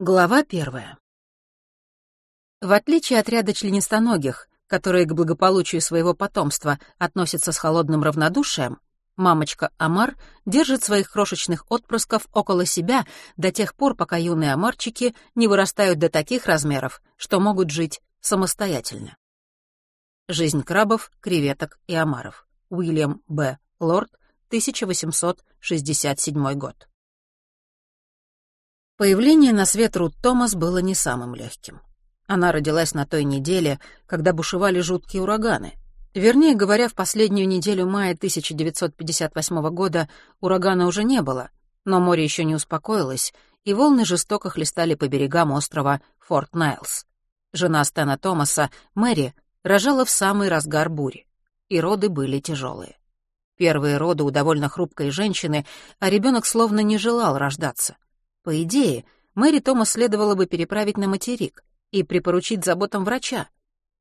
Глава первая. В отличие от ряда членистоногих, которые к благополучию своего потомства относятся с холодным равнодушием, мамочка Амар держит своих крошечных отпрысков около себя до тех пор, пока юные амарчики не вырастают до таких размеров, что могут жить самостоятельно. Жизнь крабов, креветок и омаров. Уильям Б. Лорд, 1867 год. Появление на свет Рут Томас было не самым легким. Она родилась на той неделе, когда бушевали жуткие ураганы. Вернее говоря, в последнюю неделю мая 1958 года урагана уже не было, но море еще не успокоилось, и волны жестоко хлестали по берегам острова Форт Найлс. Жена Стэна Томаса, Мэри, рожала в самый разгар бури, и роды были тяжелые. Первые роды у довольно хрупкой женщины, а ребенок словно не желал рождаться — по идее, Мэри Томас следовало бы переправить на материк и припоручить заботам врача.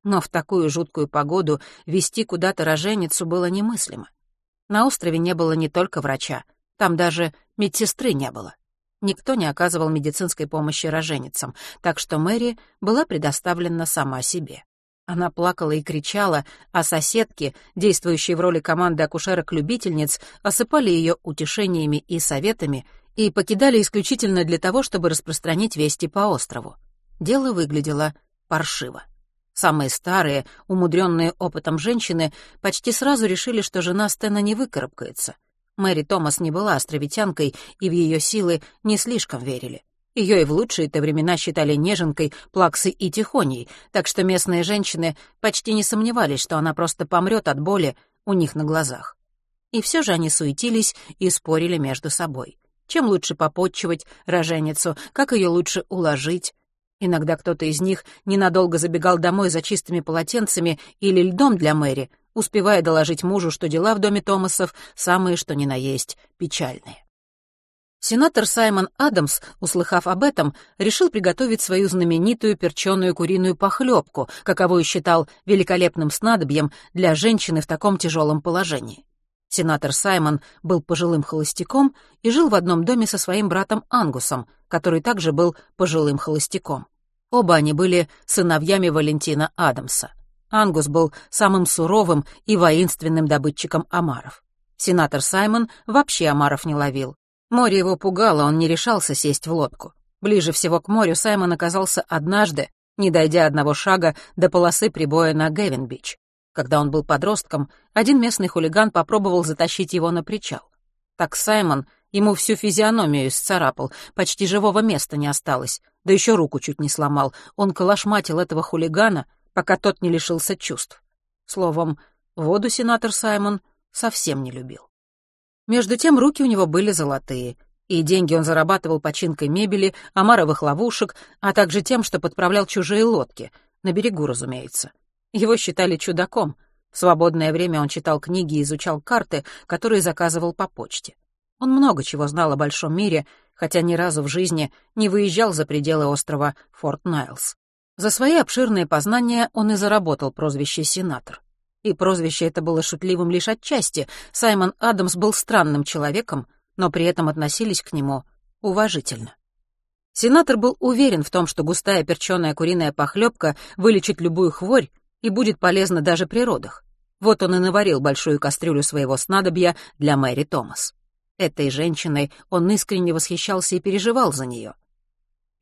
Но в такую жуткую погоду вести куда-то роженицу было немыслимо. На острове не было не только врача, там даже медсестры не было. Никто не оказывал медицинской помощи роженицам, так что Мэри была предоставлена сама себе. Она плакала и кричала, а соседки, действующие в роли команды акушерок-любительниц, осыпали ее утешениями и советами и покидали исключительно для того, чтобы распространить вести по острову. Дело выглядело паршиво. Самые старые, умудренные опытом женщины, почти сразу решили, что жена Стэна не выкарабкается. Мэри Томас не была островитянкой, и в ее силы не слишком верили. Ее и в лучшие-то времена считали неженкой, плаксой и тихоней, так что местные женщины почти не сомневались, что она просто помрет от боли у них на глазах. И все же они суетились и спорили между собой чем лучше попотчевать роженицу, как ее лучше уложить. Иногда кто-то из них ненадолго забегал домой за чистыми полотенцами или льдом для Мэри, успевая доложить мужу, что дела в доме Томасов самые что ни на есть печальные. Сенатор Саймон Адамс, услыхав об этом, решил приготовить свою знаменитую перченую куриную похлебку, каковую считал великолепным снадобьем для женщины в таком тяжелом положении. Сенатор Саймон был пожилым холостяком и жил в одном доме со своим братом Ангусом, который также был пожилым холостяком. Оба они были сыновьями Валентина Адамса. Ангус был самым суровым и воинственным добытчиком омаров. Сенатор Саймон вообще омаров не ловил. Море его пугало, он не решался сесть в лодку. Ближе всего к морю Саймон оказался однажды, не дойдя одного шага до полосы прибоя на Гевен-Бич. Когда он был подростком, один местный хулиган попробовал затащить его на причал. Так Саймон ему всю физиономию исцарапал, почти живого места не осталось, да еще руку чуть не сломал. Он калашматил этого хулигана, пока тот не лишился чувств. Словом, воду сенатор Саймон совсем не любил. Между тем руки у него были золотые, и деньги он зарабатывал починкой мебели, омаровых ловушек, а также тем, что подправлял чужие лодки, на берегу, разумеется. Его считали чудаком. В свободное время он читал книги и изучал карты, которые заказывал по почте. Он много чего знал о большом мире, хотя ни разу в жизни не выезжал за пределы острова Форт Найлс. За свои обширные познания он и заработал прозвище «сенатор». И прозвище это было шутливым лишь отчасти. Саймон Адамс был странным человеком, но при этом относились к нему уважительно. Сенатор был уверен в том, что густая перченая куриная похлебка вылечит любую хворь, и будет полезно даже при родах. Вот он и наварил большую кастрюлю своего снадобья для Мэри Томас. Этой женщиной он искренне восхищался и переживал за нее.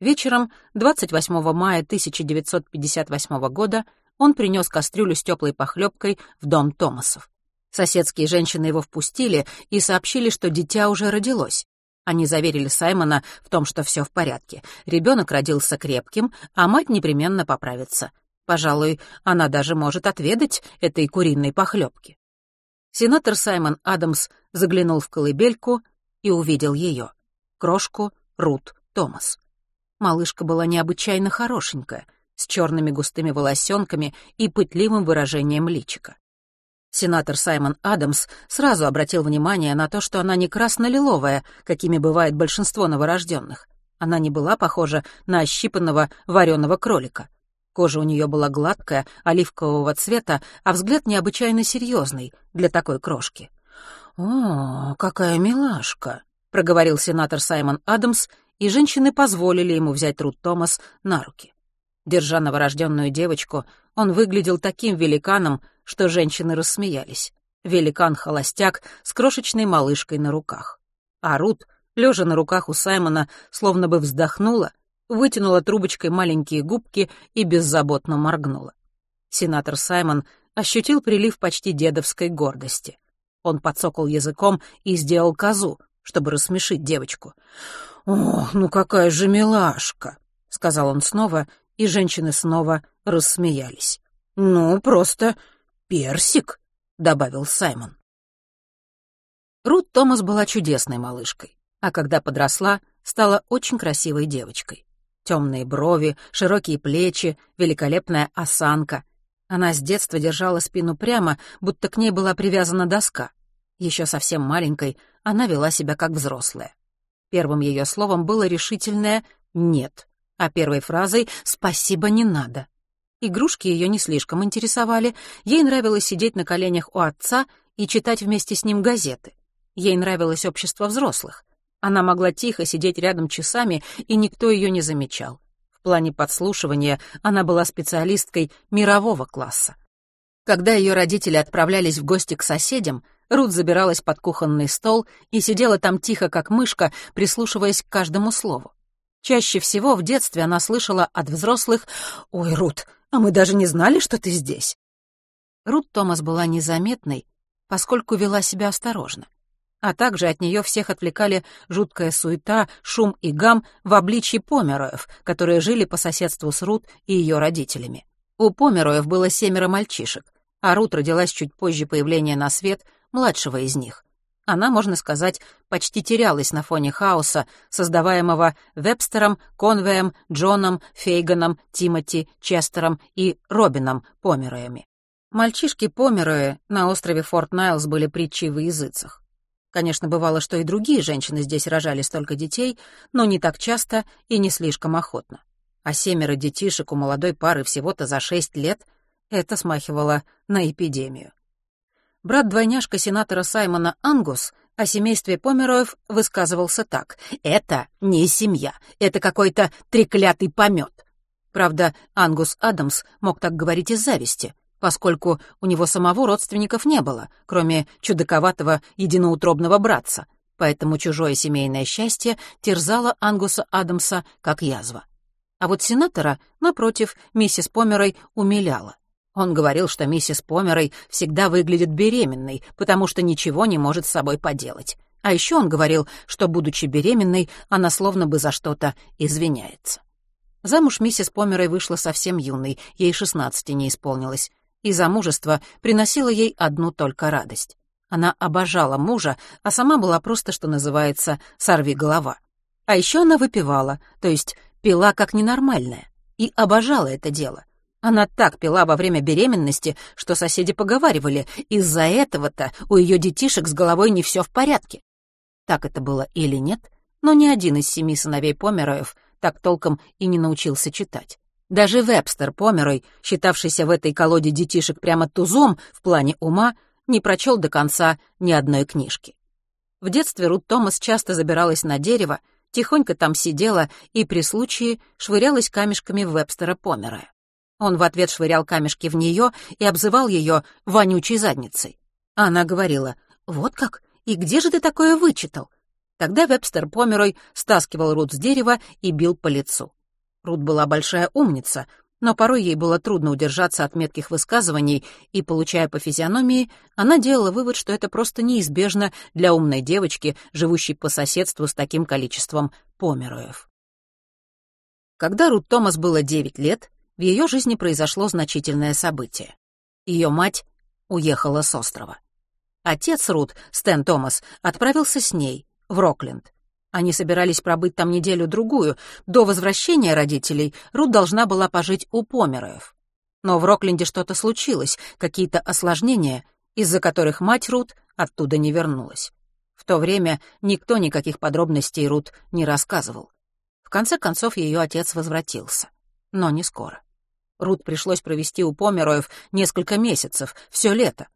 Вечером 28 мая 1958 года он принес кастрюлю с теплой похлебкой в дом Томасов. Соседские женщины его впустили и сообщили, что дитя уже родилось. Они заверили Саймона в том, что все в порядке. Ребенок родился крепким, а мать непременно поправится. Пожалуй, она даже может отведать этой куриной похлебки. Сенатор Саймон Адамс заглянул в колыбельку и увидел ее. Крошку Рут Томас. Малышка была необычайно хорошенькая, с черными густыми волосенками и пытливым выражением личика. Сенатор Саймон Адамс сразу обратил внимание на то, что она не красно-лиловая, какими бывает большинство новорожденных. Она не была похожа на ощипанного вареного кролика. Кожа у нее была гладкая, оливкового цвета, а взгляд необычайно серьезный для такой крошки. «О, какая милашка!» — проговорил сенатор Саймон Адамс и женщины позволили ему взять Рут Томас на руки. Держа новорожденную девочку, он выглядел таким великаном, что женщины рассмеялись. Великан-холостяк с крошечной малышкой на руках. А Рут, лежа на руках у Саймона, словно бы вздохнула, вытянула трубочкой маленькие губки и беззаботно моргнула. Сенатор Саймон ощутил прилив почти дедовской гордости. Он подсокал языком и сделал козу, чтобы рассмешить девочку. «Ох, ну какая же милашка!» — сказал он снова, и женщины снова рассмеялись. «Ну, просто персик», — добавил Саймон. Рут Томас была чудесной малышкой, а когда подросла, стала очень красивой девочкой. Темные брови, широкие плечи, великолепная осанка. Она с детства держала спину прямо, будто к ней была привязана доска. Еще совсем маленькой она вела себя как взрослая. Первым ее словом было решительное «нет», а первой фразой «спасибо, не надо». Игрушки ее не слишком интересовали, ей нравилось сидеть на коленях у отца и читать вместе с ним газеты. Ей нравилось общество взрослых. Она могла тихо сидеть рядом часами, и никто ее не замечал. В плане подслушивания она была специалисткой мирового класса. Когда ее родители отправлялись в гости к соседям, Рут забиралась под кухонный стол и сидела там тихо, как мышка, прислушиваясь к каждому слову. Чаще всего в детстве она слышала от взрослых «Ой, Рут, а мы даже не знали, что ты здесь». Рут Томас была незаметной, поскольку вела себя осторожно. А также от нее всех отвлекали жуткая суета, шум и гам в обличье Помероев, которые жили по соседству с Рут и ее родителями. У Помероев было семеро мальчишек, а Рут родилась чуть позже появления на свет младшего из них. Она, можно сказать, почти терялась на фоне хаоса, создаваемого Вебстером, Конвеем, Джоном, Фейганом, Тимоти, Честером и Робином Помероями. Мальчишки Померои на острове Форт Найлс были притчей в языцах. Конечно, бывало, что и другие женщины здесь рожали столько детей, но не так часто и не слишком охотно. А семеро детишек у молодой пары всего-то за шесть лет — это смахивало на эпидемию брат-двойняшка сенатора Саймона Ангус о семействе Помероев высказывался так. «Это не семья, это какой-то треклятый помет». Правда, Ангус Адамс мог так говорить из зависти, поскольку у него самого родственников не было, кроме чудаковатого единоутробного братца, поэтому чужое семейное счастье терзало Ангуса Адамса как язва. А вот сенатора, напротив, миссис Померой умиляла. Он говорил, что миссис Померой всегда выглядит беременной, потому что ничего не может с собой поделать. А еще он говорил, что, будучи беременной, она словно бы за что-то извиняется. Замуж миссис Померой вышла совсем юной, ей шестнадцати не исполнилось, и замужество приносило ей одну только радость. Она обожала мужа, а сама была просто, что называется, сорви голова. А еще она выпивала, то есть пила как ненормальная, и обожала это дело — она так пила во время беременности, что соседи поговаривали, из-за этого-то у ее детишек с головой не все в порядке. Так это было или нет, но ни один из семи сыновей Помероев так толком и не научился читать. Даже Вебстер Померой, считавшийся в этой колоде детишек прямо тузом в плане ума, не прочел до конца ни одной книжки. В детстве Рут Томас часто забиралась на дерево, тихонько там сидела и при случае швырялась камешками в Вебстера Помероя. Он в ответ швырял камешки в нее и обзывал ее вонючей задницей. она говорила, «Вот как? И где же ты такое вычитал?» Тогда Вебстер Померой стаскивал Рут с дерева и бил по лицу. Рут была большая умница, но порой ей было трудно удержаться от метких высказываний, и, получая по физиономии, она делала вывод, что это просто неизбежно для умной девочки, живущей по соседству с таким количеством Помероев. Когда Рут Томас было девять лет, в ее жизни произошло значительное событие. Ее мать уехала с острова. Отец Рут, Стэн Томас, отправился с ней, в Рокленд. Они собирались пробыть там неделю-другую. До возвращения родителей Рут должна была пожить у Помероев. Но в Рокленде что-то случилось, какие-то осложнения, из-за которых мать Рут оттуда не вернулась. В то время никто никаких подробностей Рут не рассказывал. В конце концов, ее отец возвратился. Но не скоро. Рут пришлось провести у Помероев несколько месяцев, все лето.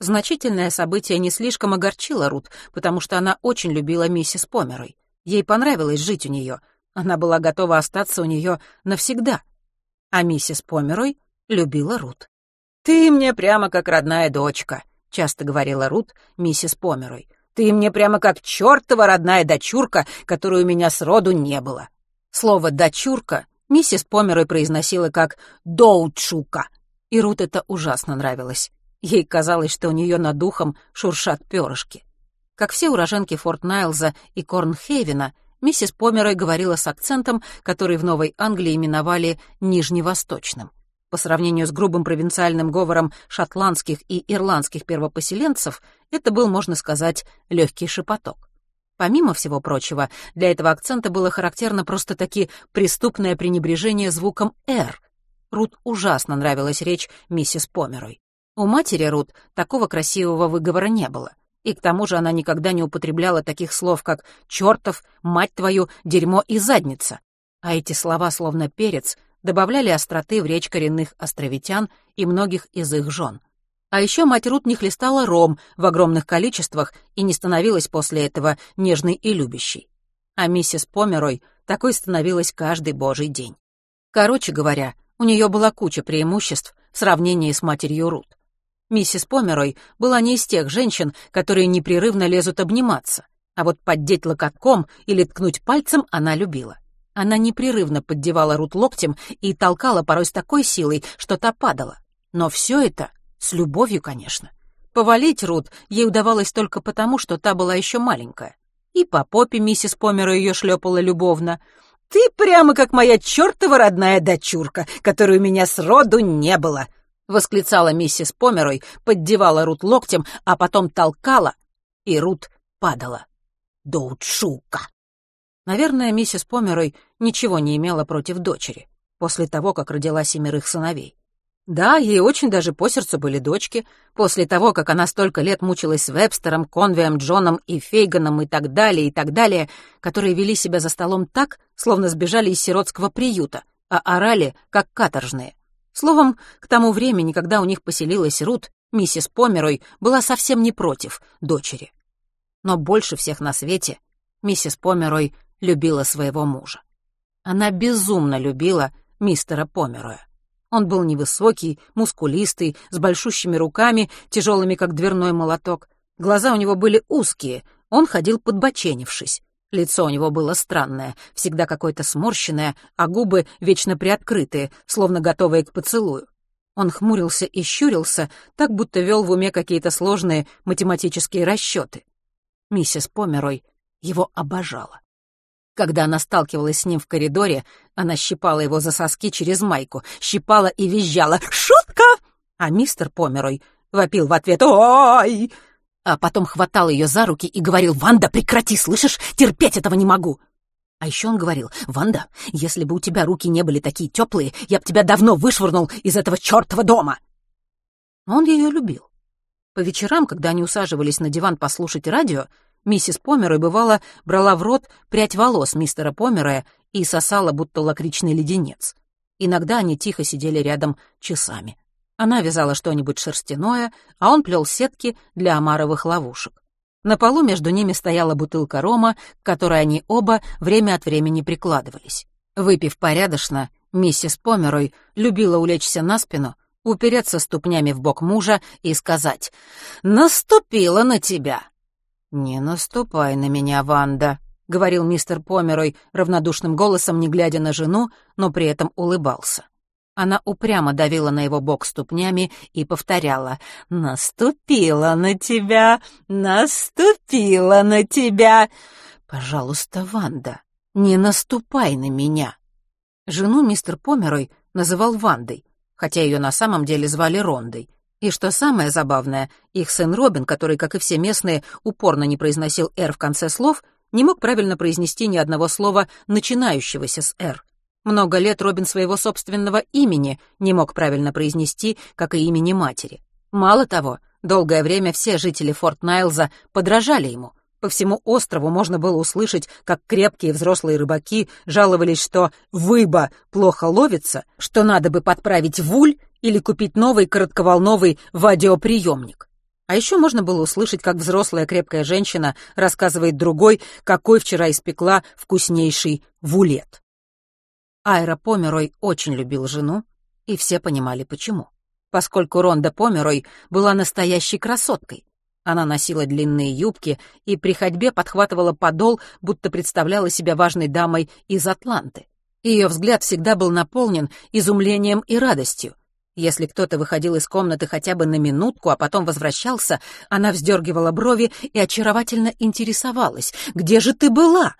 Значительное событие не слишком огорчило Рут, потому что она очень любила миссис Померой. Ей понравилось жить у нее. Она была готова остаться у нее навсегда. А миссис Померой любила Рут. «Ты мне прямо как родная дочка», — часто говорила Рут миссис Померой. «Ты мне прямо как чертова родная дочурка, которой у меня сроду не было». Слово «дочурка» миссис Померой произносила как «доучука», и Рут это ужасно нравилось. Ей казалось, что у нее над духом шуршат перышки. Как все уроженки Форт Найлза и Корнхейвена, миссис Померой говорила с акцентом, который в Новой Англии именовали «нижневосточным». По сравнению с грубым провинциальным говором шотландских и ирландских первопоселенцев, это был, можно сказать, легкий шепоток. Помимо всего прочего, для этого акцента было характерно просто-таки преступное пренебрежение звуком «р». Рут ужасно нравилась речь миссис Померой. У матери Рут такого красивого выговора не было. И к тому же она никогда не употребляла таких слов, как «чертов», «мать твою», «дерьмо» и «задница». А эти слова, словно перец, добавляли остроты в речь коренных островитян и многих из их жен. А еще мать Рут не хлестала ром в огромных количествах и не становилась после этого нежной и любящей. А миссис Померой такой становилась каждый божий день. Короче говоря, у нее была куча преимуществ в сравнении с матерью Рут. Миссис Померой была не из тех женщин, которые непрерывно лезут обниматься, а вот поддеть локотком или ткнуть пальцем она любила. Она непрерывно поддевала Рут локтем и толкала порой с такой силой, что та падала. Но все это с любовью, конечно. Повалить Рут ей удавалось только потому, что та была еще маленькая. И по попе миссис Померой ее шлепала любовно. «Ты прямо как моя чертова родная дочурка, которой у меня сроду не было», — восклицала миссис Померой, поддевала Рут локтем, а потом толкала, и Рут падала. Доучука. Наверное, миссис Померой ничего не имела против дочери, после того, как родила семерых сыновей. Да, ей очень даже по сердцу были дочки, после того, как она столько лет мучилась с Вебстером, Конвием, Джоном и Фейганом и так далее, и так далее, которые вели себя за столом так, словно сбежали из сиротского приюта, а орали, как каторжные. Словом, к тому времени, когда у них поселилась Рут, миссис Померой была совсем не против дочери. Но больше всех на свете миссис Померой любила своего мужа. Она безумно любила мистера Помероя. Он был невысокий, мускулистый, с большущими руками, тяжелыми, как дверной молоток. Глаза у него были узкие, он ходил подбоченившись. Лицо у него было странное, всегда какое-то сморщенное, а губы вечно приоткрытые, словно готовые к поцелую. Он хмурился и щурился, так будто вел в уме какие-то сложные математические расчеты. Миссис Померой его обожала. Когда она сталкивалась с ним в коридоре, она щипала его за соски через майку, щипала и визжала «Шутка!» А мистер Померой вопил в ответ «Ой!» А потом хватал ее за руки и говорил «Ванда, прекрати, слышишь? Терпеть этого не могу!» А еще он говорил «Ванда, если бы у тебя руки не были такие теплые, я бы тебя давно вышвырнул из этого чертова дома!» Он ее любил. По вечерам, когда они усаживались на диван послушать радио, миссис Померой, бывало, брала в рот прядь волос мистера Помероя и сосала, будто лакричный леденец. Иногда они тихо сидели рядом часами. Она вязала что-нибудь шерстяное, а он плел сетки для омаровых ловушек. На полу между ними стояла бутылка рома, к которой они оба время от времени прикладывались. Выпив порядочно, миссис Померой любила улечься на спину, упереться ступнями в бок мужа и сказать «Наступила на тебя!» «Не наступай на меня, Ванда», — говорил мистер Померой равнодушным голосом, не глядя на жену, но при этом улыбался. Она упрямо давила на его бок ступнями и повторяла «Наступила на тебя! Наступила на тебя!» «Пожалуйста, Ванда, не наступай на меня!» Жену мистер Померой называл Вандой, хотя ее на самом деле звали Рондой. И что самое забавное, их сын Робин, который, как и все местные, упорно не произносил «р» в конце слов, не мог правильно произнести ни одного слова, начинающегося с «р». Много лет Робин своего собственного имени не мог правильно произнести, как и имени матери. Мало того, долгое время все жители Форт Найлза подражали ему. По всему острову можно было услышать, как крепкие взрослые рыбаки жаловались, что «выба» плохо ловится, что надо бы подправить вуль или купить новый коротковолновый вадиоприемник. А еще можно было услышать, как взрослая крепкая женщина рассказывает другой, какой вчера испекла вкуснейший вулет. Айра Померой очень любил жену, и все понимали, почему. Поскольку Ронда Померой была настоящей красоткой. Она носила длинные юбки и при ходьбе подхватывала подол, будто представляла себя важной дамой из Атланты. Ее взгляд всегда был наполнен изумлением и радостью. Если кто-то выходил из комнаты хотя бы на минутку, а потом возвращался, она вздергивала брови и очаровательно интересовалась. «Где же ты была?»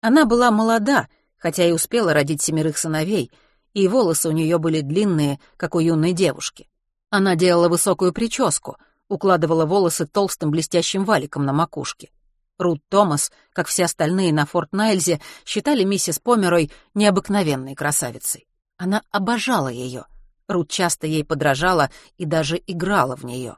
Она была молода, хотя и успела родить семерых сыновей, и волосы у нее были длинные, как у юной девушки. Она делала высокую прическу, укладывала волосы толстым блестящим валиком на макушке. Рут Томас, как все остальные на Форт Найльзе, считали миссис Померой необыкновенной красавицей. Она обожала ее — Рут часто ей подражала и даже играла в нее.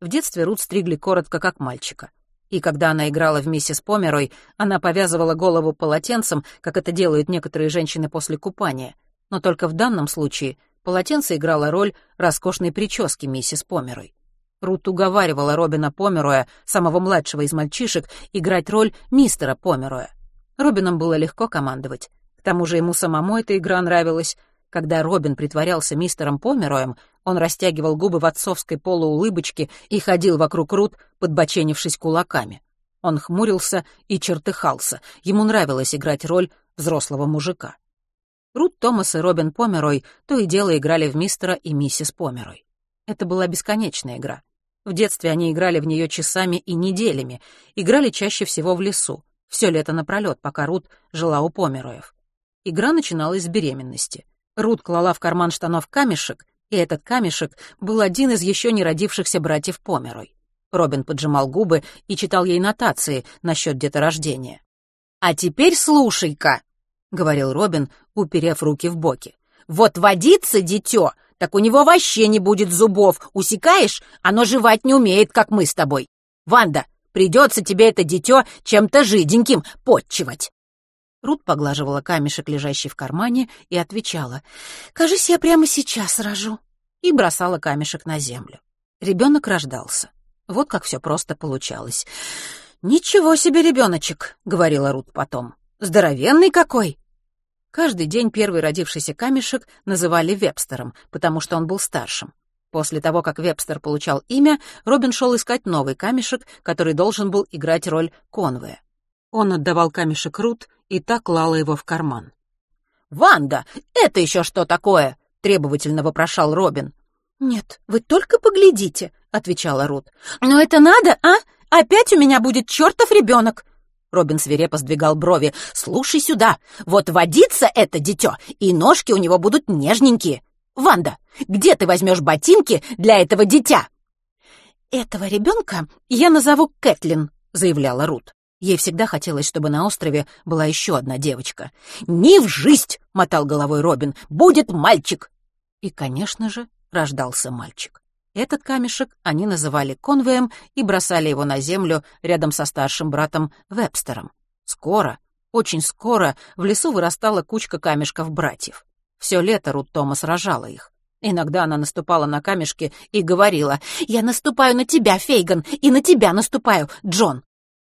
В детстве Рут стригли коротко, как мальчика. И когда она играла в миссис Померой, она повязывала голову полотенцем, как это делают некоторые женщины после купания. Но только в данном случае полотенце играло роль роскошной прически миссис Померой. Рут уговаривала Робина Помероя, самого младшего из мальчишек, играть роль мистера Помероя. Робином было легко командовать. К тому же ему самому эта игра нравилась, когда Робин притворялся мистером Помероем, он растягивал губы в отцовской полуулыбочке и ходил вокруг Рут, подбоченившись кулаками. Он хмурился и чертыхался. Ему нравилось играть роль взрослого мужика. Рут Томас и Робин Померой то и дело играли в мистера и миссис Померой. Это была бесконечная игра. В детстве они играли в нее часами и неделями, играли чаще всего в лесу, все лето напролет, пока Рут жила у Помероев. Игра начиналась с беременности — Рут клала в карман штанов камешек, и этот камешек был один из еще не родившихся братьев Померой. Робин поджимал губы и читал ей нотации насчет деторождения. «А теперь слушай-ка», — говорил Робин, уперев руки в боки. «Вот водится дитё, так у него вообще не будет зубов, усекаешь? Оно жевать не умеет, как мы с тобой. Ванда, придется тебе это дитё чем-то жиденьким подчивать. Рут поглаживала камешек, лежащий в кармане, и отвечала, «Кажись, я прямо сейчас рожу», и бросала камешек на землю. Ребенок рождался. Вот как все просто получалось. «Ничего себе ребеночек», — говорила Рут потом. «Здоровенный какой!» Каждый день первый родившийся камешек называли Вебстером, потому что он был старшим. После того, как Вебстер получал имя, Робин шел искать новый камешек, который должен был играть роль Конвея. Он отдавал камешек Рут, и та клала его в карман. «Ванда, это еще что такое?» — требовательно вопрошал Робин. «Нет, вы только поглядите», — отвечала Рут. «Ну это надо, а? Опять у меня будет чертов ребенок!» Робин свирепо сдвигал брови. «Слушай сюда, вот водится это дитё, и ножки у него будут нежненькие. Ванда, где ты возьмешь ботинки для этого дитя?» «Этого ребенка я назову Кэтлин», — заявляла Рут. Ей всегда хотелось, чтобы на острове была еще одна девочка. «Не в жизнь!» — мотал головой Робин. «Будет мальчик!» И, конечно же, рождался мальчик. Этот камешек они называли конвоем и бросали его на землю рядом со старшим братом Вебстером. Скоро, очень скоро в лесу вырастала кучка камешков-братьев. Все лето Рут Томас рожала их. Иногда она наступала на камешки и говорила, «Я наступаю на тебя, Фейган, и на тебя наступаю, Джон!»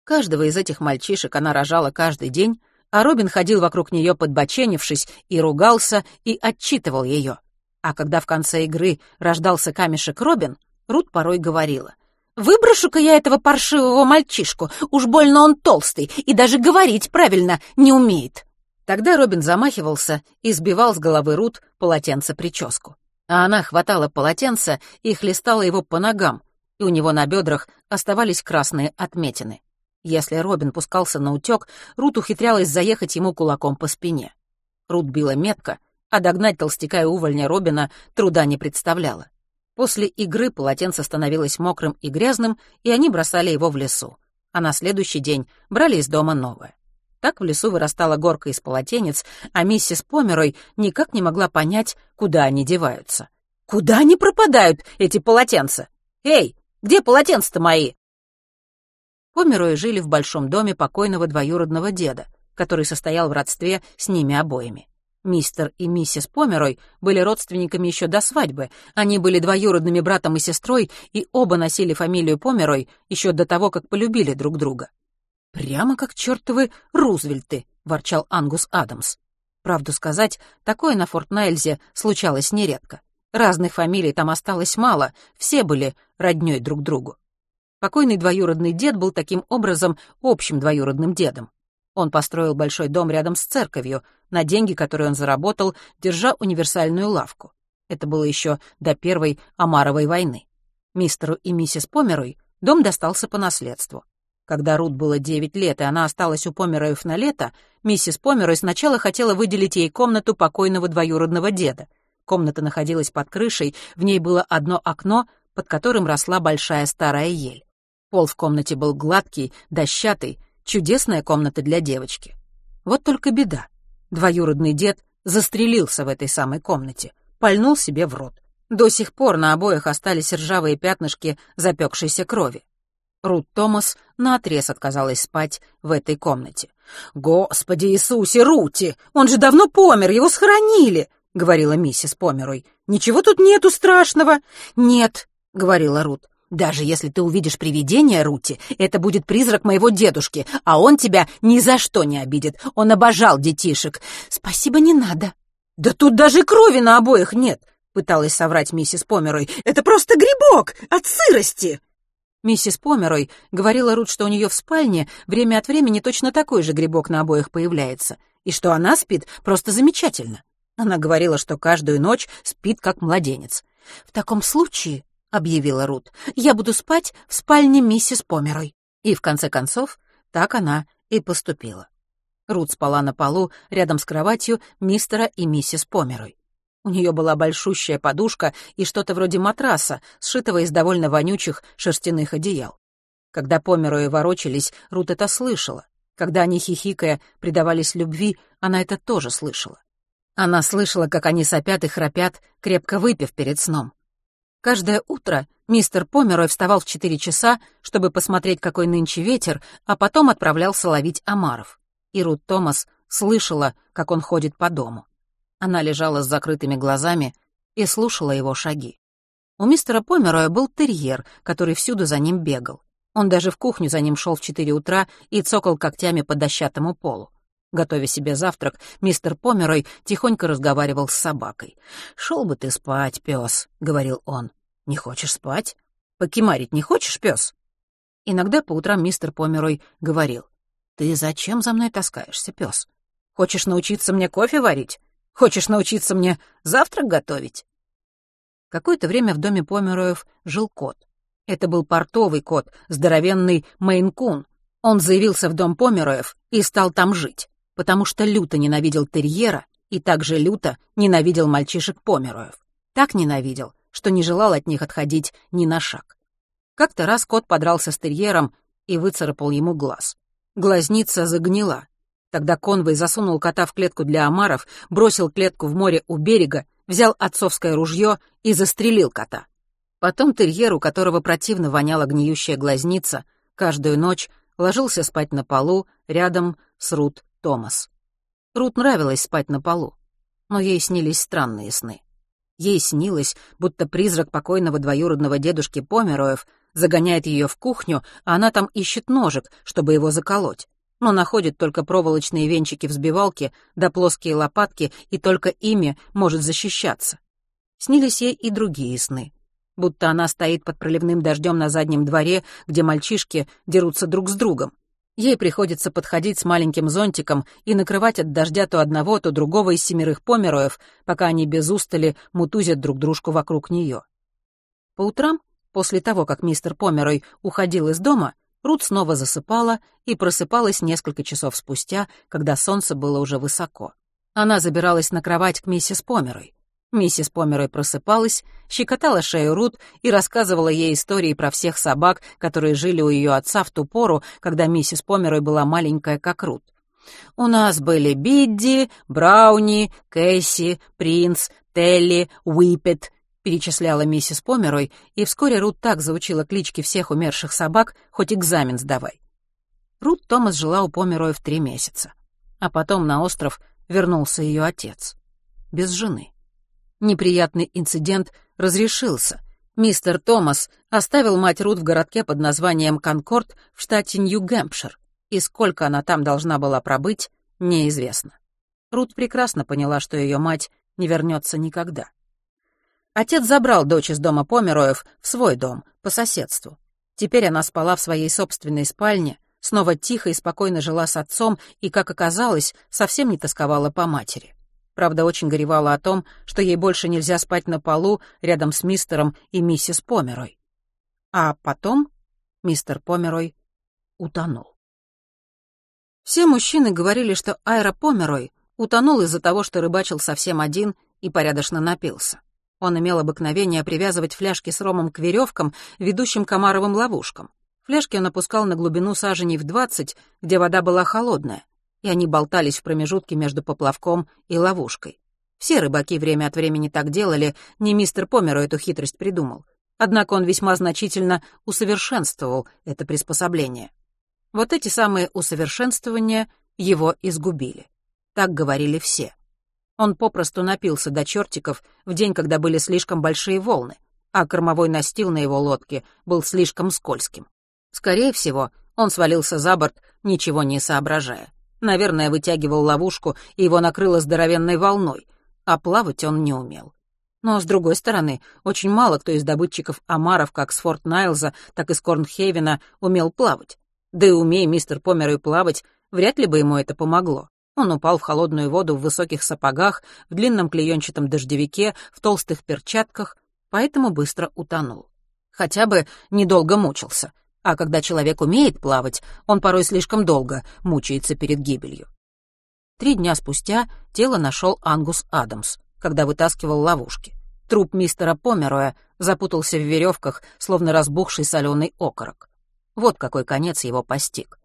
Каждого из этих мальчишек она рожала каждый день, а Робин ходил вокруг нее подбоченившись и ругался, и отчитывал ее. А когда в конце игры рождался камешек Робин, Рут порой говорила, «Выброшу-ка я этого паршивого мальчишку, уж больно он толстый и даже говорить правильно не умеет». Тогда Робин замахивался и сбивал с головы Рут полотенце-прическу. А она хватала полотенце и хлестала его по ногам, и у него на бедрах оставались красные отметины. Если Робин пускался на утек, Рут ухитрялась заехать ему кулаком по спине. Рут била метко, а догнать толстяка и увольня Робина труда не представляло. После игры полотенце становилось мокрым и грязным, и они бросали его в лесу. А на следующий день брали из дома новое. Так в лесу вырастала горка из полотенец, а миссис Померой никак не могла понять, куда они деваются. «Куда они пропадают, эти полотенца? Эй, где полотенца-то мои?» Померои жили в большом доме покойного двоюродного деда, который состоял в родстве с ними обоими. Мистер и миссис Померой были родственниками еще до свадьбы. Они были двоюродными братом и сестрой, и оба носили фамилию Померой еще до того, как полюбили друг друга. «Прямо как чертовы Рузвельты», — ворчал Ангус Адамс. Правду сказать, такое на Форт Найльзе случалось нередко. Разных фамилий там осталось мало, все были роднёй друг другу. Покойный двоюродный дед был таким образом общим двоюродным дедом. Он построил большой дом рядом с церковью, на деньги, которые он заработал, держа универсальную лавку. Это было еще до Первой Амаровой войны. Мистеру и миссис Померой дом достался по наследству. Когда Рут было девять лет, и она осталась у Помероев на лето, миссис Померой сначала хотела выделить ей комнату покойного двоюродного деда. Комната находилась под крышей, в ней было одно окно, под которым росла большая старая ель. Пол в комнате был гладкий, дощатый, Чудесная комната для девочки. Вот только беда. Двоюродный дед застрелился в этой самой комнате, пальнул себе в рот. До сих пор на обоих остались ржавые пятнышки запекшейся крови. Рут Томас наотрез отказалась спать в этой комнате. «Господи Иисусе, Рути! Он же давно помер, его схоронили!» — говорила миссис Померой. «Ничего тут нету страшного!» «Нет», — говорила Рут. Даже если ты увидишь привидение, Рути, это будет призрак моего дедушки, а он тебя ни за что не обидит. Он обожал детишек. Спасибо, не надо. Да тут даже крови на обоих нет, пыталась соврать миссис Померой. Это просто грибок от сырости. Миссис Померой говорила Рут, что у нее в спальне время от времени точно такой же грибок на обоих появляется, и что она спит просто замечательно. Она говорила, что каждую ночь спит как младенец. В таком случае — объявила Рут. «Я буду спать в спальне миссис Померой». И, в конце концов, так она и поступила. Рут спала на полу рядом с кроватью мистера и миссис Померой. У нее была большущая подушка и что-то вроде матраса, сшитого из довольно вонючих шерстяных одеял. Когда Померои ворочались, Рут это слышала. Когда они, хихикая, предавались любви, она это тоже слышала. Она слышала, как они сопят и храпят, крепко выпив перед сном. Каждое утро мистер Померой вставал в четыре часа, чтобы посмотреть, какой нынче ветер, а потом отправлялся ловить омаров. И Рут Томас слышала, как он ходит по дому. Она лежала с закрытыми глазами и слушала его шаги. У мистера Помероя был терьер, который всюду за ним бегал. Он даже в кухню за ним шел в четыре утра и цокал когтями по дощатому полу. Готовя себе завтрак, мистер Померой тихонько разговаривал с собакой. «Шел бы ты спать, пес», — говорил он. «Не хочешь спать? Покемарить не хочешь, пес?» Иногда по утрам мистер Померой говорил. «Ты зачем за мной таскаешься, пес? Хочешь научиться мне кофе варить? Хочешь научиться мне завтрак готовить?» Какое-то время в доме Помероев жил кот. Это был портовый кот, здоровенный Мейн-кун. Он заявился в дом Помероев и стал там жить потому что люто ненавидел терьера и также люто ненавидел мальчишек Помероев. Так ненавидел, что не желал от них отходить ни на шаг. Как-то раз кот подрался с терьером и выцарапал ему глаз. Глазница загнила. Тогда конвой засунул кота в клетку для омаров, бросил клетку в море у берега, взял отцовское ружье и застрелил кота. Потом терьер, у которого противно воняла гниющая глазница, каждую ночь ложился спать на полу рядом с Рут Томас. Рут нравилось спать на полу, но ей снились странные сны. Ей снилось, будто призрак покойного двоюродного дедушки Помероев загоняет ее в кухню, а она там ищет ножик, чтобы его заколоть, но находит только проволочные венчики-взбивалки да плоские лопатки, и только ими может защищаться. Снились ей и другие сны, будто она стоит под проливным дождем на заднем дворе, где мальчишки дерутся друг с другом, Ей приходится подходить с маленьким зонтиком и накрывать от дождя то одного, то другого из семерых помероев, пока они без устали мутузят друг дружку вокруг нее. По утрам, после того, как мистер Померой уходил из дома, Рут снова засыпала и просыпалась несколько часов спустя, когда солнце было уже высоко. Она забиралась на кровать к миссис Померой. Миссис Померой просыпалась, щекотала шею Рут и рассказывала ей истории про всех собак, которые жили у ее отца в ту пору, когда миссис Померой была маленькая, как Рут. «У нас были Бидди, Брауни, Кэсси, Принц, Телли, Уипет», — перечисляла миссис Померой, и вскоре Рут так заучила клички всех умерших собак, хоть экзамен сдавай. Рут Томас жила у Помероев три месяца. А потом на остров вернулся ее отец. без жены. Неприятный инцидент разрешился. Мистер Томас оставил мать Рут в городке под названием Конкорд в штате Нью-Гэмпшир, и сколько она там должна была пробыть, неизвестно. Рут прекрасно поняла, что ее мать не вернется никогда. Отец забрал дочь из дома Помероев в свой дом, по соседству. Теперь она спала в своей собственной спальне, снова тихо и спокойно жила с отцом и, как оказалось, совсем не тосковала по матери. Правда, очень горевала о том, что ей больше нельзя спать на полу рядом с мистером и миссис Померой. А потом мистер Померой утонул. Все мужчины говорили, что Айра Померой утонул из-за того, что рыбачил совсем один и порядочно напился. Он имел обыкновение привязывать фляжки с ромом к веревкам, ведущим комаровым ловушкам. Фляжки он опускал на глубину саженей в двадцать, где вода была холодная, и они болтались в промежутке между поплавком и ловушкой. Все рыбаки время от времени так делали, не мистер Померу эту хитрость придумал. Однако он весьма значительно усовершенствовал это приспособление. Вот эти самые усовершенствования его изгубили. Так говорили все. Он попросту напился до чертиков в день, когда были слишком большие волны, а кормовой настил на его лодке был слишком скользким. Скорее всего, он свалился за борт, ничего не соображая. Наверное, вытягивал ловушку, и его накрыло здоровенной волной, а плавать он не умел. Но, с другой стороны, очень мало кто из добытчиков омаров, как с Форт Найлза, так и с Корнхейвена, умел плавать. Да и умей мистер Померой плавать, вряд ли бы ему это помогло. Он упал в холодную воду в высоких сапогах, в длинном клеенчатом дождевике, в толстых перчатках, поэтому быстро утонул. Хотя бы недолго мучился. А когда человек умеет плавать, он порой слишком долго мучается перед гибелью. Три дня спустя тело нашел Ангус Адамс, когда вытаскивал ловушки. Труп мистера Помероя запутался в веревках, словно разбухший соленый окорок. Вот какой конец его постиг.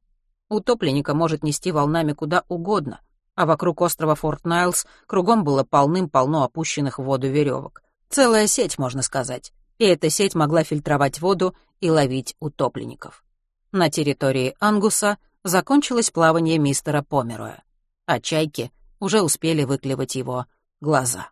Утопленника может нести волнами куда угодно, а вокруг острова Форт Найлс кругом было полным-полно опущенных в воду веревок. Целая сеть, можно сказать. И эта сеть могла фильтровать воду и ловить утопленников. На территории Ангуса закончилось плавание мистера Помероя, а чайки уже успели выклевать его глаза.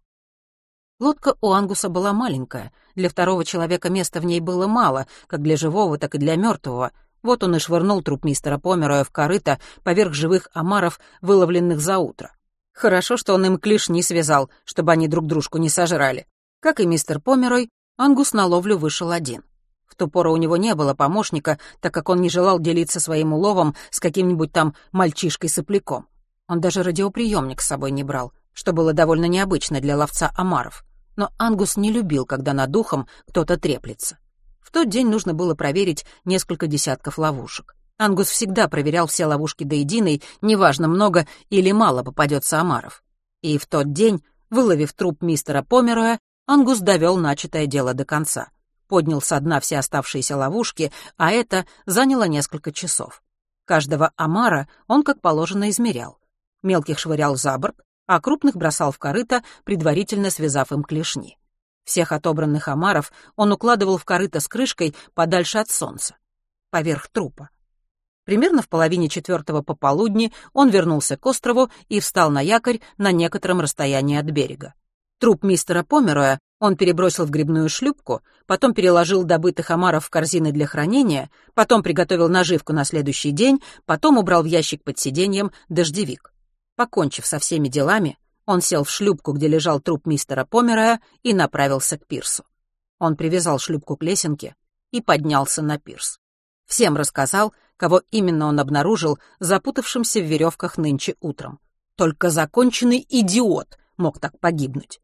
Лодка у Ангуса была маленькая, для второго человека места в ней было мало, как для живого, так и для мертвого, вот он и швырнул труп мистера Помероя в корыто поверх живых омаров, выловленных за утро. Хорошо, что он им клиш не связал, чтобы они друг дружку не сожрали. Как и мистер Померой, Ангус на ловлю вышел один. В ту пору у него не было помощника, так как он не желал делиться своим уловом с каким-нибудь там мальчишкой-сопляком. Он даже радиоприемник с собой не брал, что было довольно необычно для ловца омаров. Но Ангус не любил, когда над духом кто-то треплется. В тот день нужно было проверить несколько десятков ловушек. Ангус всегда проверял все ловушки до единой, неважно, много или мало попадется омаров. И в тот день, выловив труп мистера Помероя, Ангус довел начатое дело до конца. Поднял со дна все оставшиеся ловушки, а это заняло несколько часов. Каждого омара он, как положено, измерял. Мелких швырял за борт, а крупных бросал в корыто, предварительно связав им клешни. Всех отобранных омаров он укладывал в корыто с крышкой подальше от солнца, поверх трупа. Примерно в половине четвертого пополудни он вернулся к острову и встал на якорь на некотором расстоянии от берега. Труп мистера Помероя он перебросил в грибную шлюпку, потом переложил добытых омаров в корзины для хранения, потом приготовил наживку на следующий день, потом убрал в ящик под сиденьем дождевик. Покончив со всеми делами, он сел в шлюпку, где лежал труп мистера Помероя, и направился к пирсу. Он привязал шлюпку к лесенке и поднялся на пирс. Всем рассказал, кого именно он обнаружил, запутавшимся в веревках нынче утром. Только законченный идиот мог так погибнуть.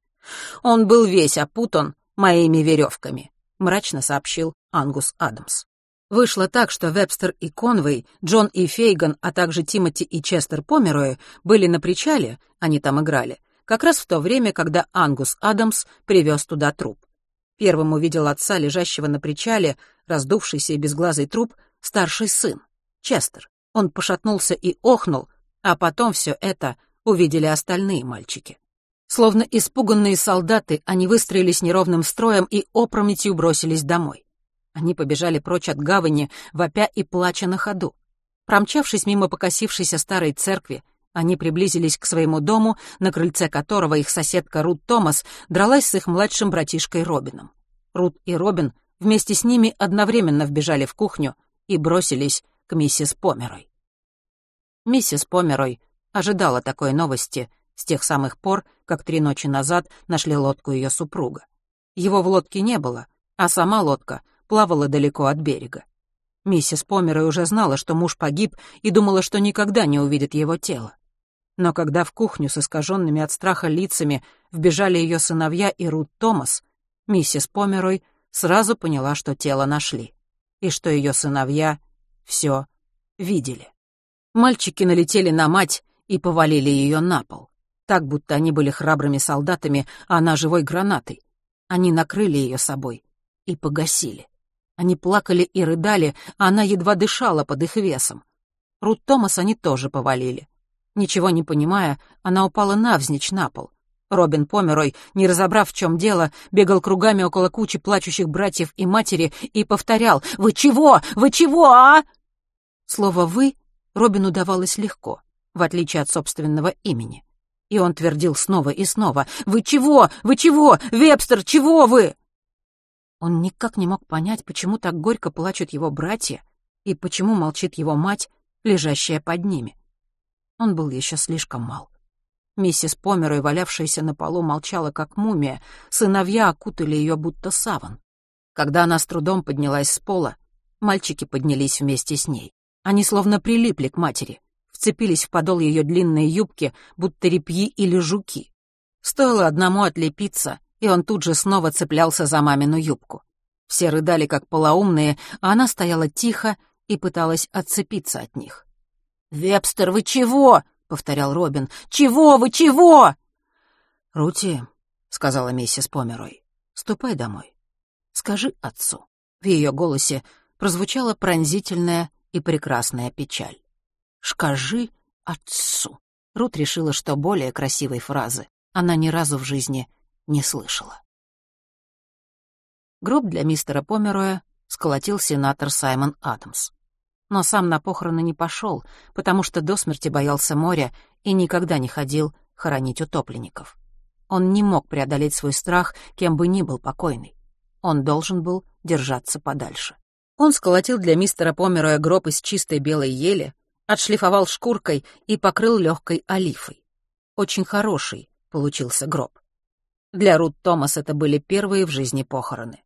Он был весь опутан моими веревками, мрачно сообщил Ангус Адамс. Вышло так, что Вебстер и Конвей, Джон и Фейган, а также Тимоти и Честер Померои были на причале, они там играли, как раз в то время, когда Ангус Адамс привез туда труп. Первым увидел отца, лежащего на причале, раздувшийся и безглазый труп, старший сын, Честер. Он пошатнулся и охнул, а потом все это увидели остальные мальчики. Словно испуганные солдаты, они выстроились неровным строем и опрометью бросились домой. Они побежали прочь от гавани, вопя и плача на ходу. Промчавшись мимо покосившейся старой церкви, Они приблизились к своему дому, на крыльце которого их соседка Рут Томас дралась с их младшим братишкой Робином. Рут и Робин вместе с ними одновременно вбежали в кухню и бросились к миссис Померой. Миссис Померой ожидала такой новости с тех самых пор, как три ночи назад нашли лодку ее супруга. Его в лодке не было, а сама лодка плавала далеко от берега. Миссис Померой уже знала, что муж погиб, и думала, что никогда не увидит его тело. Но когда в кухню с искаженными от страха лицами вбежали ее сыновья и Рут Томас, миссис Померой сразу поняла, что тело нашли, и что ее сыновья все видели. Мальчики налетели на мать и повалили ее на пол, так будто они были храбрыми солдатами, а она живой гранатой. Они накрыли ее собой и погасили. Они плакали и рыдали, а она едва дышала под их весом. Рут Томас они тоже повалили. Ничего не понимая, она упала навзничь на пол. Робин Померой, не разобрав, в чем дело, бегал кругами около кучи плачущих братьев и матери и повторял «Вы чего? Вы чего, а?» Слово «вы» Робину давалось легко, в отличие от собственного имени. И он твердил снова и снова «Вы чего? Вы чего? Вебстер, чего вы?» Он никак не мог понять, почему так горько плачут его братья и почему молчит его мать, лежащая под ними. Он был еще слишком мал. Миссис Померой, валявшаяся на полу, молчала, как мумия. Сыновья окутали ее, будто саван. Когда она с трудом поднялась с пола, мальчики поднялись вместе с ней. Они словно прилипли к матери, вцепились в подол ее длинной юбки, будто репьи или жуки. Стоило одному отлепиться, и он тут же снова цеплялся за мамину юбку. Все рыдали, как полоумные, а она стояла тихо и пыталась отцепиться от них. «Вебстер, вы чего?» — повторял Робин. «Чего вы, чего?» «Рути», — сказала миссис Померой, — «ступай домой. Скажи отцу». В ее голосе прозвучала пронзительная и прекрасная печаль. «Скажи отцу». Рут решила, что более красивой фразы она ни разу в жизни не слышала. Гроб для мистера Помероя сколотил сенатор Саймон Адамс но сам на похороны не пошел, потому что до смерти боялся моря и никогда не ходил хоронить утопленников. Он не мог преодолеть свой страх, кем бы ни был покойный. Он должен был держаться подальше. Он сколотил для мистера Помероя гроб из чистой белой ели, отшлифовал шкуркой и покрыл легкой олифой. Очень хороший получился гроб. Для Рут Томас это были первые в жизни похороны.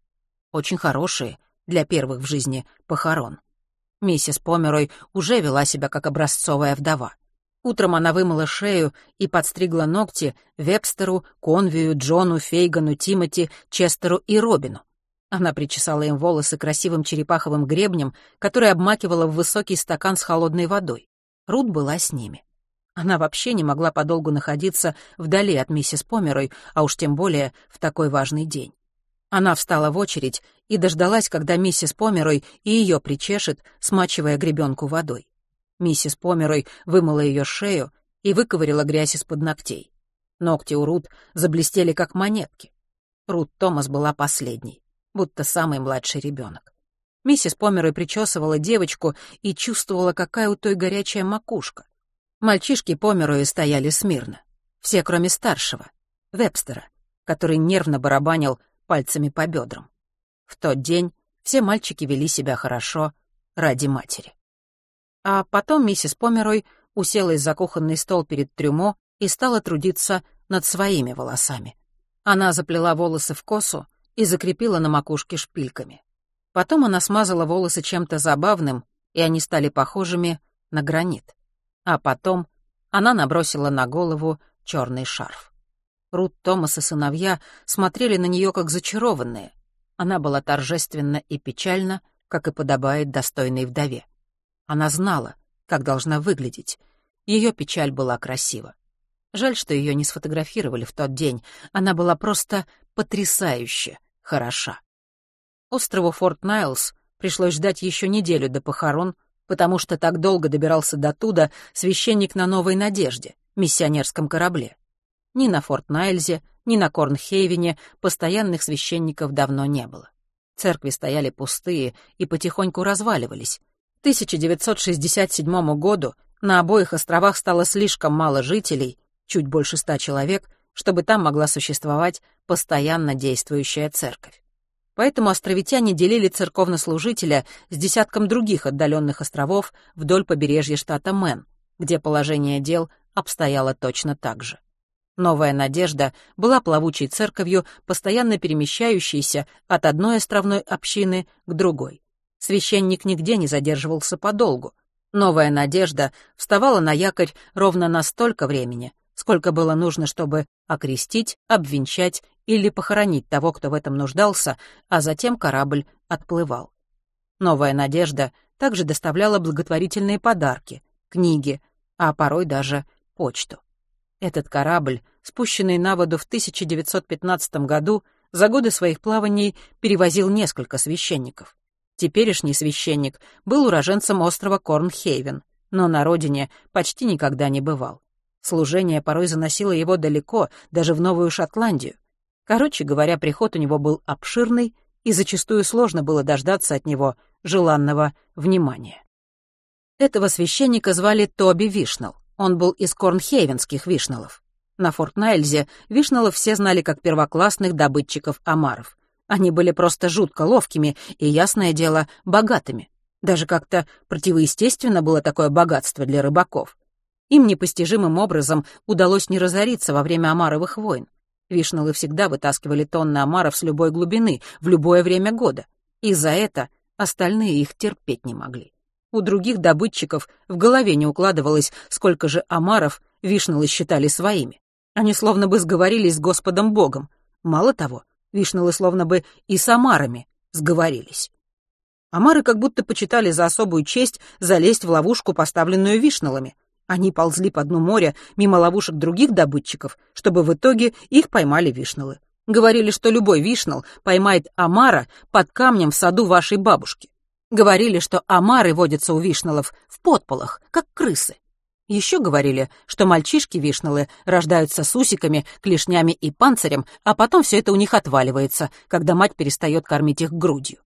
Очень хорошие для первых в жизни похорон. Миссис Померой уже вела себя как образцовая вдова. Утром она вымыла шею и подстригла ногти Вебстеру, Конвию, Джону, Фейгану, Тимоти, Честеру и Робину. Она причесала им волосы красивым черепаховым гребнем, который обмакивала в высокий стакан с холодной водой. Рут была с ними. Она вообще не могла подолгу находиться вдали от миссис Померой, а уж тем более в такой важный день. Она встала в очередь и дождалась, когда миссис Померой и ее причешет, смачивая гребенку водой. Миссис Померой вымыла ее шею и выковырила грязь из-под ногтей. Ногти у Рут заблестели, как монетки. Рут Томас была последней, будто самый младший ребенок. Миссис Померой причесывала девочку и чувствовала, какая у той горячая макушка. Мальчишки Померою стояли смирно. Все, кроме старшего, Вебстера, который нервно барабанил пальцами по бедрам. В тот день все мальчики вели себя хорошо ради матери. А потом миссис Померой уселась за кухонный стол перед трюмо и стала трудиться над своими волосами. Она заплела волосы в косу и закрепила на макушке шпильками. Потом она смазала волосы чем-то забавным, и они стали похожими на гранит. А потом она набросила на голову черный шарф. Рут, Томас и сыновья смотрели на нее как зачарованные. Она была торжественна и печальна, как и подобает достойной вдове. Она знала, как должна выглядеть. Ее печаль была красива. Жаль, что ее не сфотографировали в тот день. Она была просто потрясающе хороша. Острову Форт Найлс пришлось ждать еще неделю до похорон, потому что так долго добирался до священник на Новой Надежде, миссионерском корабле. Ни на Форт-Найльзе, ни на Корнхейвене постоянных священников давно не было. Церкви стояли пустые и потихоньку разваливались. К 1967 году На обоих островах стало слишком мало жителей, чуть больше ста человек, чтобы там могла существовать постоянно действующая церковь. Поэтому островитяне делили церковнослужителя с десятком других отдаленных островов вдоль побережья штата Мэн, где положение дел обстояло точно так же. Новая Надежда была плавучей церковью, постоянно перемещающейся от одной островной общины к другой. Священник нигде не задерживался подолгу. Новая Надежда вставала на якорь ровно на столько времени, сколько было нужно, чтобы окрестить, обвенчать или похоронить того, кто в этом нуждался, а затем корабль отплывал. Новая Надежда также доставляла благотворительные подарки, книги, а порой даже почту. Этот корабль, спущенный на воду в 1915 году, за годы своих плаваний перевозил несколько священников. Теперешний священник был уроженцем острова Корнхейвен, но на родине почти никогда не бывал. Служение порой заносило его далеко, даже в Новую Шотландию. Короче говоря, приход у него был обширный, и зачастую сложно было дождаться от него желанного внимания. Этого священника звали Тоби Вишнал. Он был из корнхейвенских вишналов. На Форт Найльзе вишналов все знали как первоклассных добытчиков омаров. Они были просто жутко ловкими и, ясное дело, богатыми. Даже как-то противоестественно было такое богатство для рыбаков. Им непостижимым образом удалось не разориться во время омаровых войн. Вишналы всегда вытаскивали тонны омаров с любой глубины, в любое время года. И за это остальные их терпеть не могли. У других добытчиков в голове не укладывалось, сколько же омаров вишналы считали своими. Они словно бы сговорились с Господом Богом. Мало того, вишналы словно бы и с омарами сговорились. Омары как будто почитали за особую честь залезть в ловушку, поставленную вишналами. Они ползли по дну моря мимо ловушек других добытчиков, чтобы в итоге их поймали вишналы. Говорили, что любой вишнал поймает омара под камнем в саду вашей бабушки. Говорили, что омары водятся у вишналов в подполах, как крысы. Еще говорили, что мальчишки-вишналы рождаются с усиками, клешнями и панцирем, а потом все это у них отваливается, когда мать перестает кормить их грудью.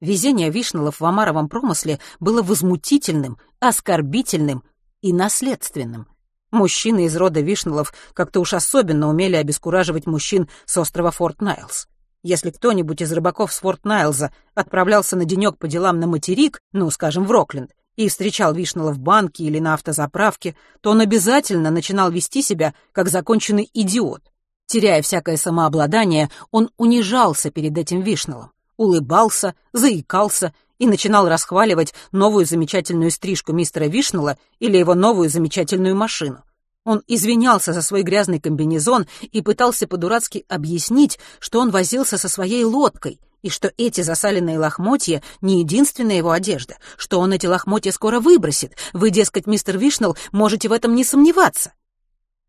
Везение вишналов в омаровом промысле было возмутительным, оскорбительным и наследственным. Мужчины из рода Вишнелов как-то уж особенно умели обескураживать мужчин с острова Форт Найлз. Если кто-нибудь из рыбаков с Форт Найлза отправлялся на денек по делам на материк, ну, скажем, в Рокленд, и встречал Вишнела в банке или на автозаправке, то он обязательно начинал вести себя как законченный идиот. Теряя всякое самообладание, он унижался перед этим Вишнелом, улыбался, заикался и начинал расхваливать новую замечательную стрижку мистера Вишнелла или его новую замечательную машину. Он извинялся за свой грязный комбинезон и пытался по-дурацки объяснить, что он возился со своей лодкой, и что эти засаленные лохмотья — не единственная его одежда, что он эти лохмотья скоро выбросит. Вы, дескать, мистер Вишнелл, можете в этом не сомневаться.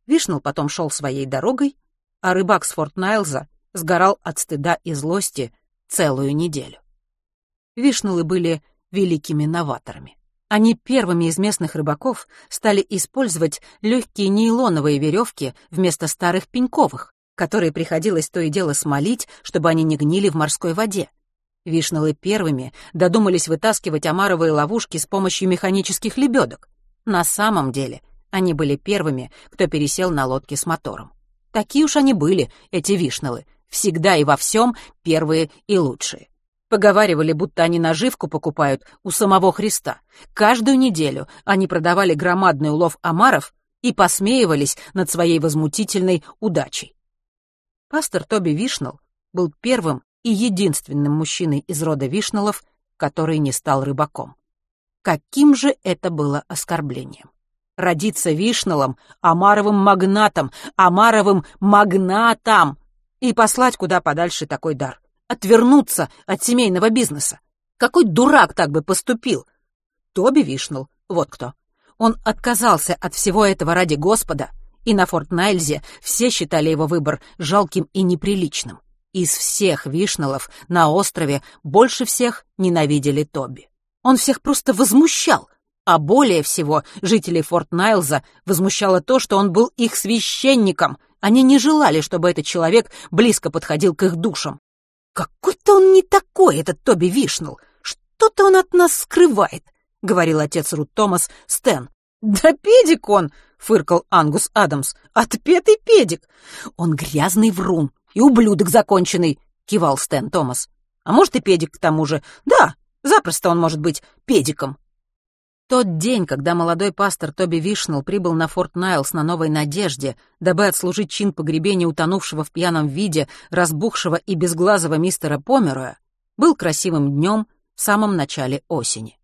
Вишнелл потом шел своей дорогой, а рыбак с Форт Найлза сгорал от стыда и злости целую неделю. Вишнеллы были великими новаторами. Они первыми из местных рыбаков стали использовать легкие нейлоновые веревки вместо старых пеньковых, которые приходилось то и дело смолить, чтобы они не гнили в морской воде. Вишнеллы первыми додумались вытаскивать омаровые ловушки с помощью механических лебедок. На самом деле они были первыми, кто пересел на лодки с мотором. Такие уж они были, эти вишнеллы, всегда и во всем первые и лучшие. Поговаривали, будто они наживку покупают у самого Христа. Каждую неделю они продавали громадный улов омаров и посмеивались над своей возмутительной удачей. Пастор Тоби Вишнал был первым и единственным мужчиной из рода Вишналов, который не стал рыбаком. Каким же это было оскорблением? Родиться Вишналом, Амаровым магнатом, Амаровым магнатом и послать куда подальше такой дар — отвернуться от семейного бизнеса. Какой дурак так бы поступил? Тоби Вишнул, вот кто. Он отказался от всего этого ради Господа, и на Форт Найльзе все считали его выбор жалким и неприличным. Из всех Вишналов на острове больше всех ненавидели Тоби. Он всех просто возмущал, а более всего жителей Форт Найлза возмущало то, что он был их священником. Они не желали, чтобы этот человек близко подходил к их душам. «Какой-то он не такой, этот Тоби Вишнул. Что-то он от нас скрывает», — говорил отец Рут Томас Стэн, «Да педик он!» — фыркал Ангус Адамс. «Отпетый педик! Он грязный врун и ублюдок законченный!» — кивал Стэн Томас. «А может, и педик к тому же. Да, запросто он может быть педиком». Тот день, когда молодой пастор Тоби Вишнелл прибыл на Форт Найлс на Новой Надежде, дабы отслужить чин погребения утонувшего в пьяном виде, разбухшего и безглазого мистера Помероя, был красивым днем в самом начале осени.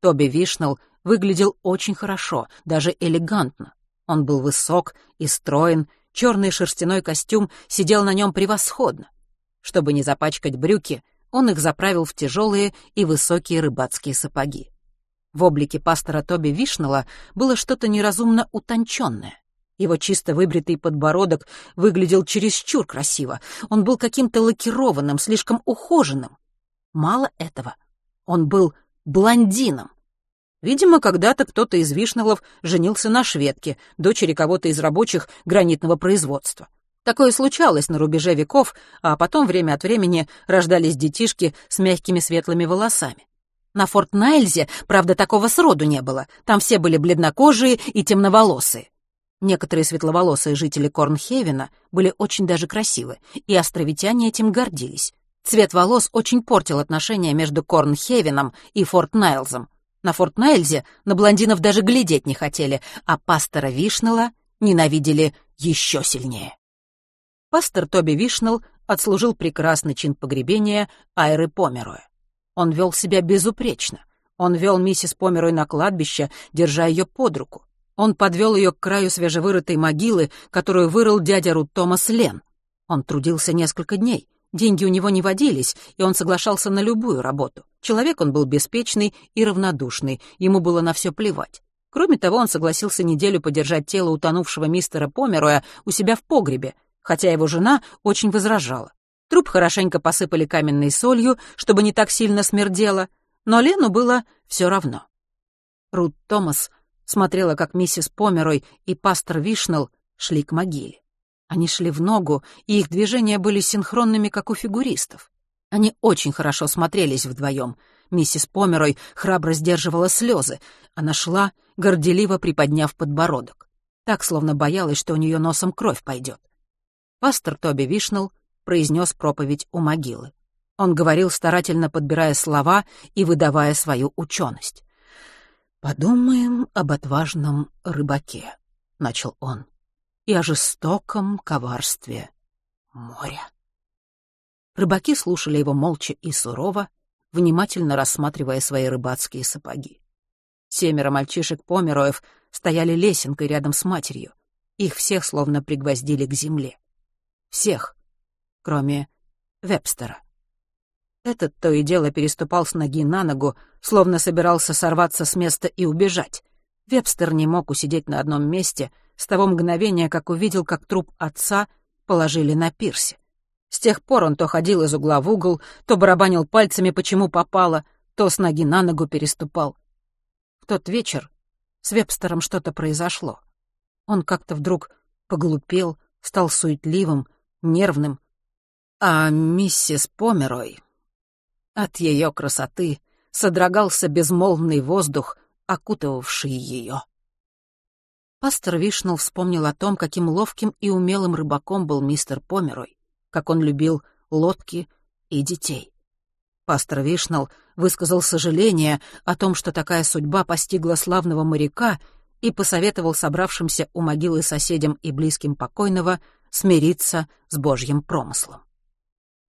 Тоби Вишнелл выглядел очень хорошо, даже элегантно. Он был высок и строен, черный шерстяной костюм сидел на нем превосходно. Чтобы не запачкать брюки, он их заправил в тяжелые и высокие рыбацкие сапоги. В облике пастора Тоби Вишнелла было что-то неразумно утонченное. Его чисто выбритый подбородок выглядел чересчур красиво. Он был каким-то лакированным, слишком ухоженным. Мало этого, он был блондином. Видимо, когда-то кто-то из Вишнеллов женился на шведке, дочери кого-то из рабочих гранитного производства. Такое случалось на рубеже веков, а потом время от времени рождались детишки с мягкими светлыми волосами. На Форт Найльзе, правда, такого сроду не было. Там все были бледнокожие и темноволосые. Некоторые светловолосые жители Корнхевена были очень даже красивы, и островитяне этим гордились. Цвет волос очень портил отношения между Корнхевеном и Форт Найлзом. На Форт Найльзе на блондинов даже глядеть не хотели, а пастора Вишнелла ненавидели еще сильнее. Пастор Тоби Вишнелл отслужил прекрасный чин погребения Айры Помероя. Он вел себя безупречно. Он вел миссис Померой на кладбище, держа ее под руку. Он подвел ее к краю свежевырытой могилы, которую вырыл дядя Рут Томас Лен. Он трудился несколько дней. Деньги у него не водились, и он соглашался на любую работу. Человек он был беспечный и равнодушный, ему было на все плевать. Кроме того, он согласился неделю подержать тело утонувшего мистера Помероя у себя в погребе, хотя его жена очень возражала. Труп хорошенько посыпали каменной солью, чтобы не так сильно смердело, но Лену было все равно. Рут Томас смотрела, как миссис Померой и пастор Вишнелл шли к могиле. Они шли в ногу, и их движения были синхронными, как у фигуристов. Они очень хорошо смотрелись вдвоем. Миссис Померой храбро сдерживала слезы. Она шла, горделиво приподняв подбородок. Так, словно боялась, что у нее носом кровь пойдет. Пастор Тоби Вишнелл произнес проповедь у могилы. Он говорил, старательно подбирая слова и выдавая свою ученость. «Подумаем об отважном рыбаке», — начал он, — «и о жестоком коварстве моря». Рыбаки слушали его молча и сурово, внимательно рассматривая свои рыбацкие сапоги. Семеро мальчишек-помероев стояли лесенкой рядом с матерью. Их всех словно пригвоздили к земле. Всех, кроме Вебстера. Этот то и дело переступал с ноги на ногу, словно собирался сорваться с места и убежать. Вебстер не мог усидеть на одном месте с того мгновения, как увидел, как труп отца положили на пирсе. С тех пор он то ходил из угла в угол, то барабанил пальцами, по чему попало, то с ноги на ногу переступал. В тот вечер с Вебстером что-то произошло. Он как-то вдруг поглупел, стал суетливым, нервным, а миссис Померой... От ее красоты содрогался безмолвный воздух, окутывавший ее. Пастор Вишнул вспомнил о том, каким ловким и умелым рыбаком был мистер Померой, как он любил лодки и детей. Пастор Вишнал высказал сожаление о том, что такая судьба постигла славного моряка, и посоветовал собравшимся у могилы соседям и близким покойного смириться с Божьим промыслом.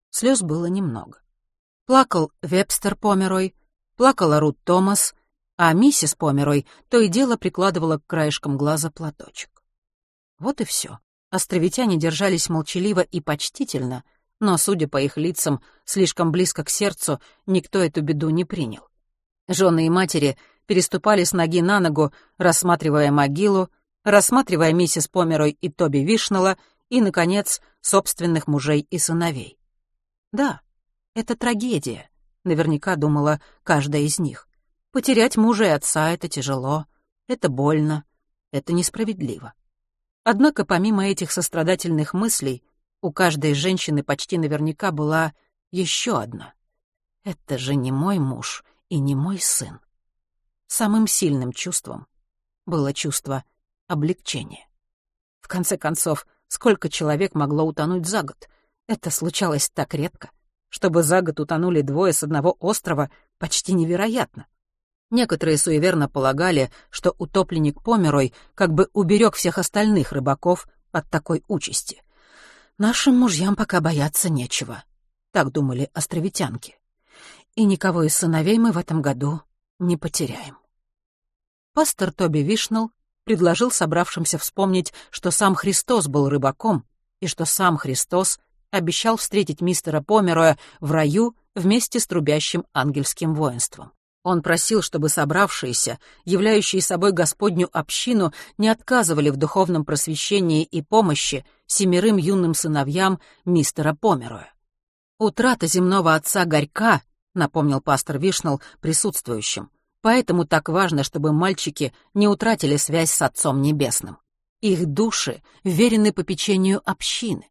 Слез было немного. Плакал Вебстер Померой, плакала Рут Томас, а миссис Померой то и дело прикладывала к краешкам глаза платочек. Вот и все. Островитяне держались молчаливо и почтительно, но, судя по их лицам, слишком близко к сердцу, никто эту беду не принял. Жены и матери переступали с ноги на ногу, рассматривая могилу, рассматривая миссис Померой и Тоби Вишнелла и, наконец, собственных мужей и сыновей. Да, это трагедия, наверняка думала каждая из них. Потерять мужа и отца — это тяжело, это больно, это несправедливо. Однако помимо этих сострадательных мыслей, у каждой женщины почти наверняка была еще одна. Это же не мой муж и не мой сын. Самым сильным чувством было чувство облегчения. В конце концов, сколько человек могло утонуть за год? Это случалось так редко. Чтобы за год утонули двое с одного острова, почти невероятно. Некоторые суеверно полагали, что утопленник Померой как бы уберег всех остальных рыбаков от такой участи. «Нашим мужьям пока бояться нечего», — так думали островитянки. «И никого из сыновей мы в этом году не потеряем». Пастор Тоби Вишнелл предложил собравшимся вспомнить, что сам Христос был рыбаком, и что сам Христос обещал встретить мистера Помероя в раю вместе с трубящим ангельским воинством. Он просил, чтобы собравшиеся, являющие собой Господню общину, не отказывали в духовном просвещении и помощи семерым юным сыновьям мистера Помероя. «Утрата земного отца горька», — напомнил пастор Вишнал присутствующим, «поэтому так важно, чтобы мальчики не утратили связь с Отцом Небесным. Их души верены попечению общины,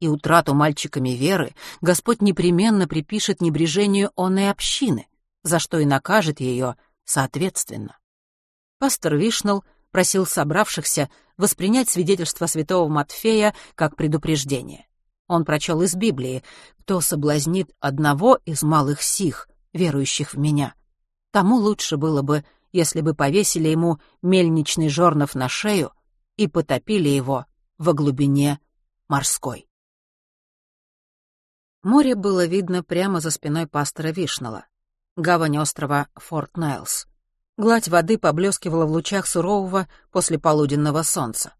и утрату мальчиками веры Господь непременно припишет небрежению он и общины — за что и накажет ее соответственно. Пастор Вишнал просил собравшихся воспринять свидетельство святого Матфея как предупреждение. Он прочел из Библии «Кто соблазнит одного из малых сих, верующих в меня, тому лучше было бы, если бы повесили ему мельничный жорнов на шею и потопили его во глубине морской». Море было видно прямо за спиной пастора Вишнала гавань острова Форт Найлс. Гладь воды поблескивала в лучах сурового послеполуденного солнца.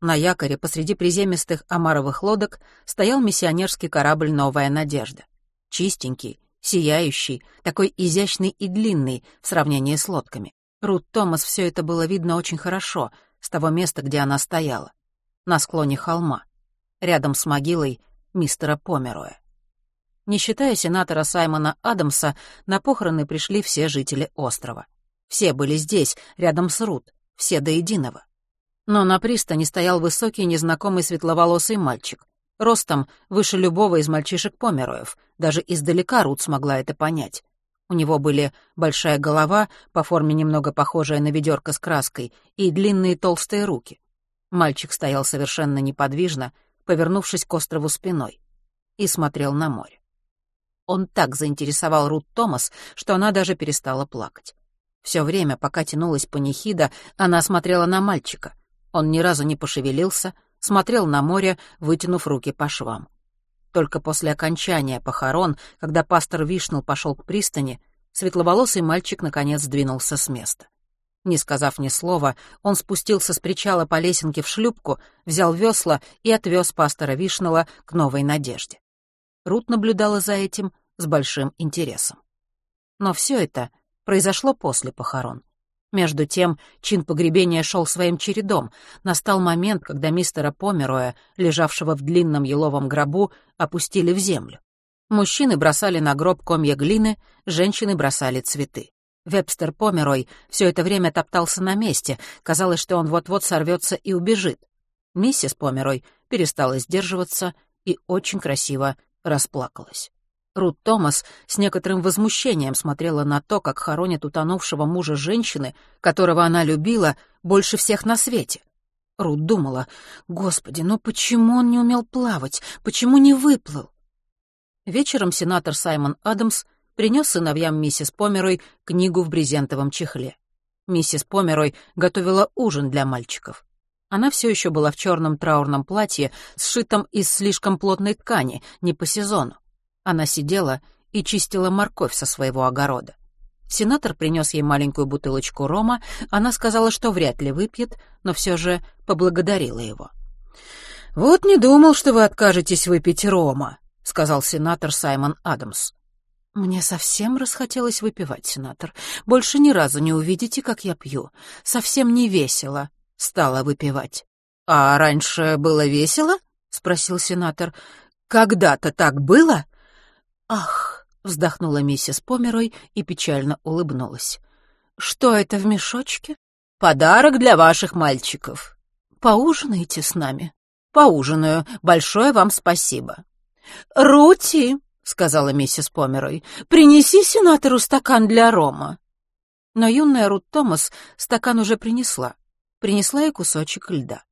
На якоре посреди приземистых омаровых лодок стоял миссионерский корабль «Новая надежда». Чистенький, сияющий, такой изящный и длинный в сравнении с лодками. Рут Томас все это было видно очень хорошо, с того места, где она стояла. На склоне холма, рядом с могилой мистера Помероя. Не считая сенатора Саймона Адамса, на похороны пришли все жители острова. Все были здесь, рядом с Рут, все до единого. Но на пристани стоял высокий незнакомый светловолосый мальчик, ростом выше любого из мальчишек Помероев, даже издалека Рут смогла это понять. У него были большая голова, по форме немного похожая на ведерко с краской, и длинные толстые руки. Мальчик стоял совершенно неподвижно, повернувшись к острову спиной, и смотрел на море. Он так заинтересовал Рут Томас, что она даже перестала плакать. Все время, пока тянулась панихида, она смотрела на мальчика. Он ни разу не пошевелился, смотрел на море, вытянув руки по швам. Только после окончания похорон, когда пастор Вишнул пошел к пристани, светловолосый мальчик наконец сдвинулся с места. Не сказав ни слова, он спустился с причала по лесенке в шлюпку, взял весла и отвез пастора Вишнала к новой надежде. Рут наблюдала за этим с большим интересом. Но все это произошло после похорон. Между тем, чин погребения шел своим чередом. Настал момент, когда мистера Помероя, лежавшего в длинном еловом гробу, опустили в землю. Мужчины бросали на гроб комья глины, женщины бросали цветы. Вебстер Померой все это время топтался на месте, казалось, что он вот-вот сорвется и убежит. Миссис Померой перестала сдерживаться и очень красиво расплакалась. Рут Томас с некоторым возмущением смотрела на то, как хоронят утонувшего мужа женщины, которого она любила больше всех на свете. Рут думала, «Господи, ну почему он не умел плавать? Почему не выплыл?» Вечером сенатор Саймон Адамс принес сыновьям миссис Померой книгу в брезентовом чехле. Миссис Померой готовила ужин для мальчиков. Она все еще была в черном траурном платье, сшитом из слишком плотной ткани, не по сезону. Она сидела и чистила морковь со своего огорода. Сенатор принес ей маленькую бутылочку рома, она сказала, что вряд ли выпьет, но все же поблагодарила его. «Вот не думал, что вы откажетесь выпить рома», — сказал сенатор Саймон Адамс. «Мне совсем расхотелось выпивать, сенатор. Больше ни разу не увидите, как я пью. Совсем не весело», стала выпивать. «А раньше было весело?» — спросил сенатор. «Когда-то так было?» «Ах!» — вздохнула миссис Померой и печально улыбнулась. «Что это в мешочке?» «Подарок для ваших мальчиков». «Поужинаете с нами?» «Поужинаю. Большое вам спасибо». «Рути!» — сказала миссис Померой. «Принеси сенатору стакан для рома». Но юная Рут Томас стакан уже принесла принесла ей кусочек льда.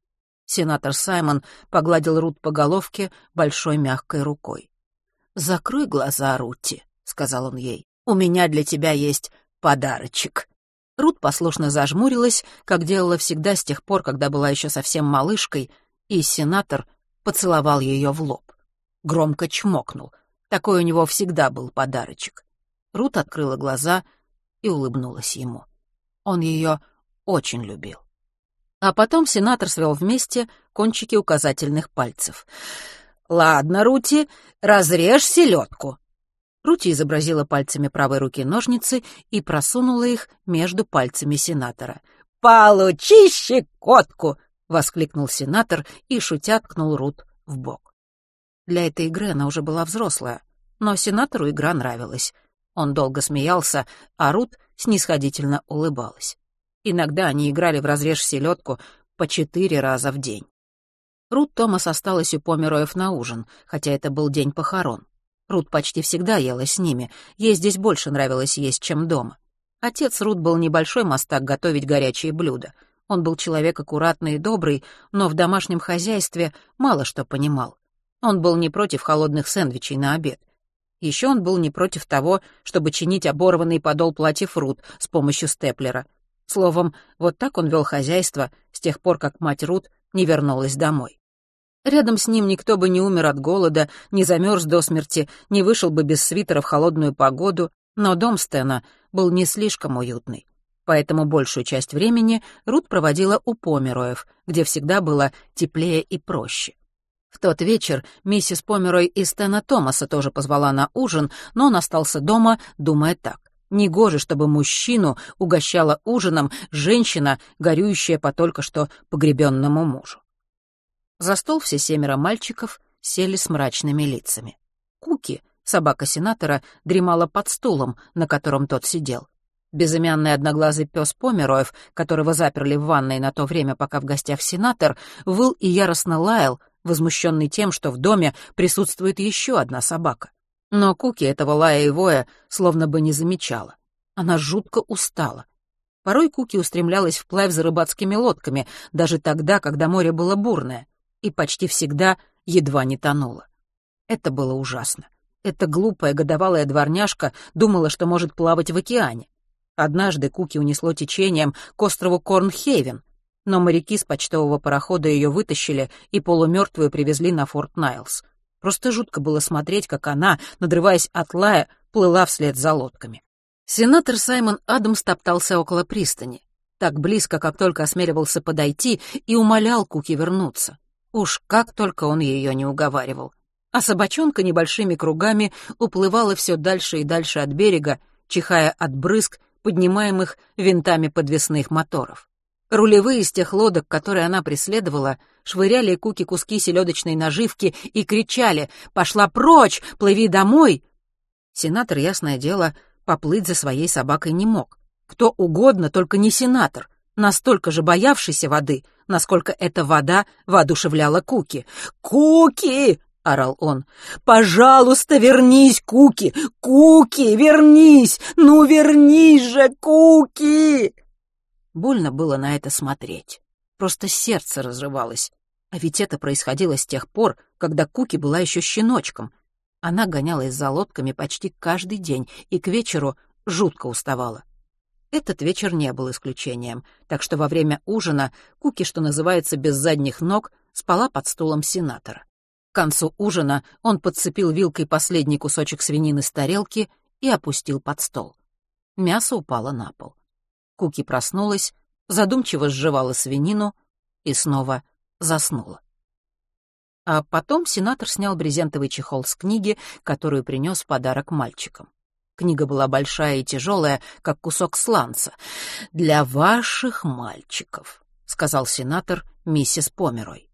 Сенатор Саймон погладил Рут по головке большой мягкой рукой. «Закрой глаза, Рутти», — сказал он ей. «У меня для тебя есть подарочек». Рут послушно зажмурилась, как делала всегда с тех пор, когда была еще совсем малышкой, и сенатор поцеловал ее в лоб. Громко чмокнул. Такой у него всегда был подарочек. Рут открыла глаза и улыбнулась ему. Он ее очень любил. А потом сенатор свел вместе кончики указательных пальцев. «Ладно, Рути, разрежь селедку». Рути изобразила пальцами правой руки ножницы и просунула их между пальцами сенатора. «Получи щекотку!» — воскликнул сенатор и, шутя, ткнул Рут в бок. Для этой игры она уже была взрослая, но сенатору игра нравилась. Он долго смеялся, а Рут снисходительно улыбалась. Иногда они играли в разрежь селедку по четыре раза в день. Рут Томас осталась у Помероев на ужин, хотя это был день похорон. Рут почти всегда ела с ними, ей здесь больше нравилось есть, чем дома. Отец Рут был небольшой мастак готовить горячие блюда. Он был человек аккуратный и добрый, но в домашнем хозяйстве мало что понимал. Он был не против холодных сэндвичей на обед. Еще он был не против того, чтобы чинить оборванный подол платьев Рут с помощью степлера — Словом, вот так он вел хозяйство с тех пор, как мать Рут не вернулась домой. Рядом с ним никто бы не умер от голода, не замерз до смерти, не вышел бы без свитера в холодную погоду, но дом Стена был не слишком уютный. Поэтому большую часть времени Рут проводила у Помероев, где всегда было теплее и проще. В тот вечер миссис Померой и Стена Томаса тоже позвала на ужин, но он остался дома, думая так. Негоже, чтобы мужчину угощала ужином женщина, горюющая по только что погребенному мужу. За стол все семеро мальчиков сели с мрачными лицами. Куки, собака сенатора, дремала под стулом, на котором тот сидел. Безымянный одноглазый пес Помероев, которого заперли в ванной на то время, пока в гостях сенатор, выл и яростно лаял, возмущенный тем, что в доме присутствует еще одна собака. Но Куки этого лая и воя словно бы не замечала. Она жутко устала. Порой Куки устремлялась вплавь за рыбацкими лодками, даже тогда, когда море было бурное, и почти всегда едва не тонула. Это было ужасно. Эта глупая годовалая дворняжка думала, что может плавать в океане. Однажды Куки унесло течением к острову Корнхейвен, но моряки с почтового парохода ее вытащили и полумертвую привезли на Форт Найлс. Просто жутко было смотреть, как она, надрываясь от лая, плыла вслед за лодками. Сенатор Саймон Адамс топтался около пристани, так близко, как только осмеливался подойти, и умолял Куки вернуться. Уж как только он ее не уговаривал. А собачонка небольшими кругами уплывала все дальше и дальше от берега, чихая от брызг, поднимаемых винтами подвесных моторов. Рулевые из тех лодок, которые она преследовала, швыряли Куки куски селедочной наживки и кричали «Пошла прочь! Плыви домой!» Сенатор, ясное дело, поплыть за своей собакой не мог. Кто угодно, только не сенатор, настолько же боявшийся воды, насколько эта вода воодушевляла Куки. «Куки!» — орал он. «Пожалуйста, вернись, Куки! Куки, вернись! Ну, вернись же, Куки!» Больно было на это смотреть. Просто сердце разрывалось. А ведь это происходило с тех пор, когда Куки была еще щеночком. Она гонялась за лодками почти каждый день и к вечеру жутко уставала. Этот вечер не был исключением, так что во время ужина Куки, что называется, без задних ног, спала под стулом сенатора. К концу ужина он подцепил вилкой последний кусочек свинины с тарелки и опустил под стол. Мясо упало на пол. Куки проснулась, задумчиво сживала свинину и снова заснула. А потом сенатор снял брезентовый чехол с книги, которую принес подарок мальчикам. Книга была большая и тяжелая, как кусок сланца. «Для ваших мальчиков», — сказал сенатор миссис Померой.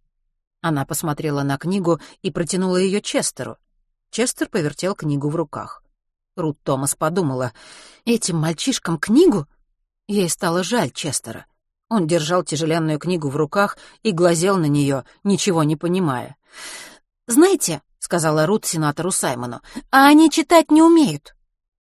Она посмотрела на книгу и протянула ее Честеру. Честер повертел книгу в руках. Рут Томас подумала, «Этим мальчишкам книгу? Ей стало жаль Честера. Он держал тяжеленную книгу в руках и глазел на нее, ничего не понимая. «Знаете», — сказала Рут сенатору Саймону, «а они читать не умеют».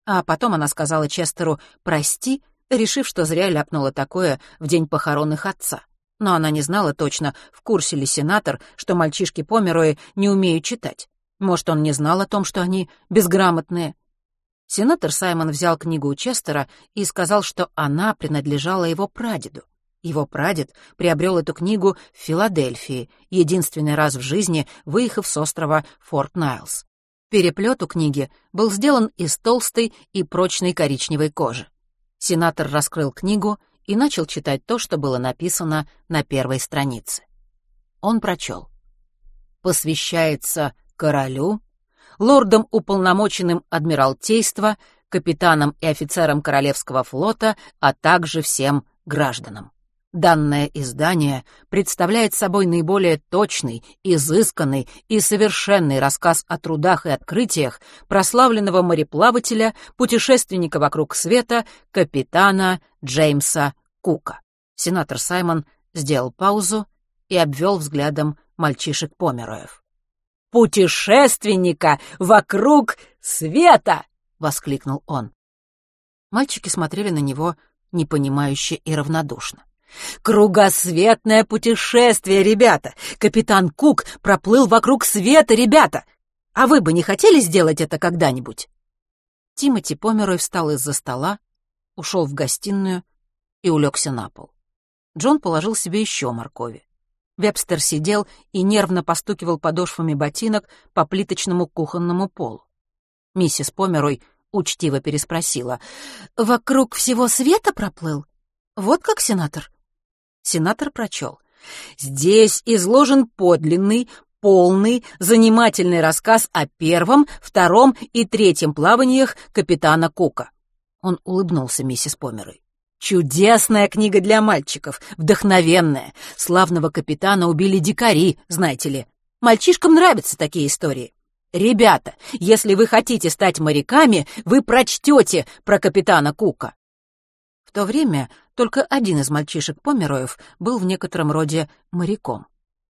А потом она сказала Честеру «прости», решив, что зря ляпнула такое в день похорон их отца. Но она не знала точно, в курсе ли сенатор, что мальчишки Померои не умеют читать. Может, он не знал о том, что они безграмотные. Сенатор Саймон взял книгу у Честера и сказал, что она принадлежала его прадеду. Его прадед приобрел эту книгу в Филадельфии, единственный раз в жизни выехав с острова Форт Найлс. Переплет у книги был сделан из толстой и прочной коричневой кожи. Сенатор раскрыл книгу и начал читать то, что было написано на первой странице. Он прочел. «Посвящается королю, лордам уполномоченным Адмиралтейства, капитанам и офицерам Королевского флота, а также всем гражданам. Данное издание представляет собой наиболее точный, изысканный и совершенный рассказ о трудах и открытиях прославленного мореплавателя, путешественника вокруг света, капитана Джеймса Кука. Сенатор Саймон сделал паузу и обвел взглядом мальчишек-помероев. «Путешественника вокруг света!» — воскликнул он. Мальчики смотрели на него непонимающе и равнодушно. «Кругосветное путешествие, ребята! Капитан Кук проплыл вокруг света, ребята! А вы бы не хотели сделать это когда-нибудь?» Тимоти Померой встал из-за стола, ушел в гостиную и улегся на пол. Джон положил себе еще моркови. Вебстер сидел и нервно постукивал подошвами ботинок по плиточному кухонному полу. Миссис Померой учтиво переспросила. «Вокруг всего света проплыл? Вот как, сенатор?» Сенатор прочел. «Здесь изложен подлинный, полный, занимательный рассказ о первом, втором и третьем плаваниях капитана Кука». Он улыбнулся миссис Померой. «Чудесная книга для мальчиков, вдохновенная. Славного капитана убили дикари, знаете ли. Мальчишкам нравятся такие истории. Ребята, если вы хотите стать моряками, вы прочтете про капитана Кука». В то время только один из мальчишек-помероев был в некотором роде моряком.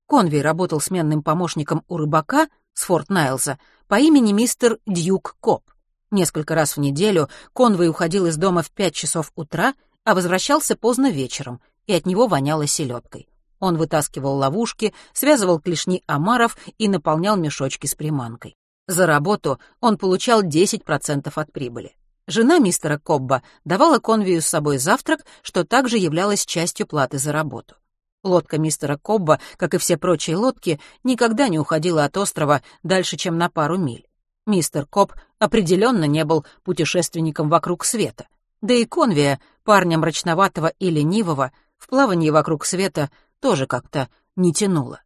Конвей работал сменным помощником у рыбака с Форт Найлза по имени мистер Дьюк Коп. Несколько раз в неделю Конвей уходил из дома в пять часов утра, а возвращался поздно вечером, и от него воняло селедкой. Он вытаскивал ловушки, связывал клешни омаров и наполнял мешочки с приманкой. За работу он получал 10% от прибыли. Жена мистера Кобба давала конвию с собой завтрак, что также являлось частью платы за работу. Лодка мистера Кобба, как и все прочие лодки, никогда не уходила от острова дальше, чем на пару миль. Мистер Коб определенно не был путешественником вокруг света. Да и конвия, парня мрачноватого и ленивого, в плавании вокруг света тоже как-то не тянуло.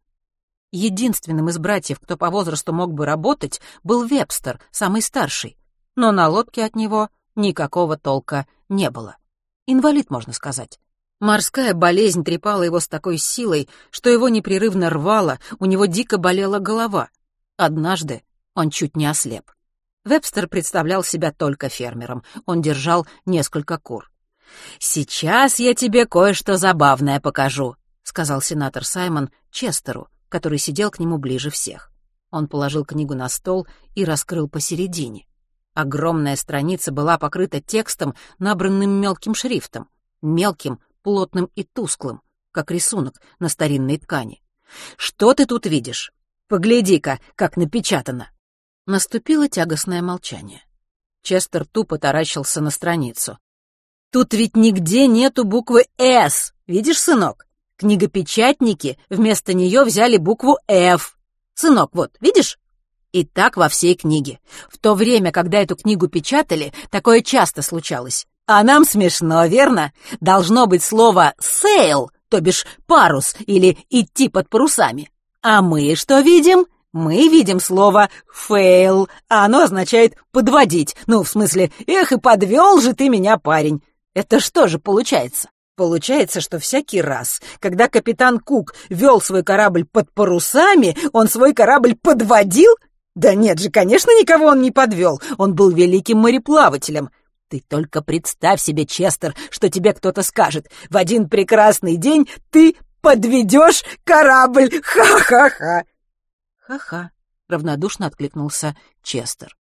Единственным из братьев, кто по возрасту мог бы работать, был Вебстер, самый старший но на лодке от него никакого толка не было. Инвалид, можно сказать. Морская болезнь трепала его с такой силой, что его непрерывно рвало, у него дико болела голова. Однажды он чуть не ослеп. Вебстер представлял себя только фермером. Он держал несколько кур. «Сейчас я тебе кое-что забавное покажу», — сказал сенатор Саймон Честеру, который сидел к нему ближе всех. Он положил книгу на стол и раскрыл посередине. Огромная страница была покрыта текстом, набранным мелким шрифтом. Мелким, плотным и тусклым, как рисунок на старинной ткани. «Что ты тут видишь? Погляди-ка, как напечатано!» Наступило тягостное молчание. Честер тупо таращился на страницу. «Тут ведь нигде нету буквы «С», видишь, сынок? Книгопечатники вместо нее взяли букву «Ф». Сынок, вот, видишь? И так во всей книге. В то время, когда эту книгу печатали, такое часто случалось. А нам смешно, верно? Должно быть слово «sail», то бишь «парус» или «идти под парусами». А мы что видим? Мы видим слово «fail», а оно означает «подводить». Ну, в смысле, эх, и подвел же ты меня, парень. Это что же получается? Получается, что всякий раз, когда капитан Кук вел свой корабль под парусами, он свой корабль подводил? Да нет же, конечно, никого он не подвел. Он был великим мореплавателем. Ты только представь себе, Честер, что тебе кто-то скажет. В один прекрасный день ты подведешь корабль. Ха-ха-ха. Ха-ха, равнодушно откликнулся Честер.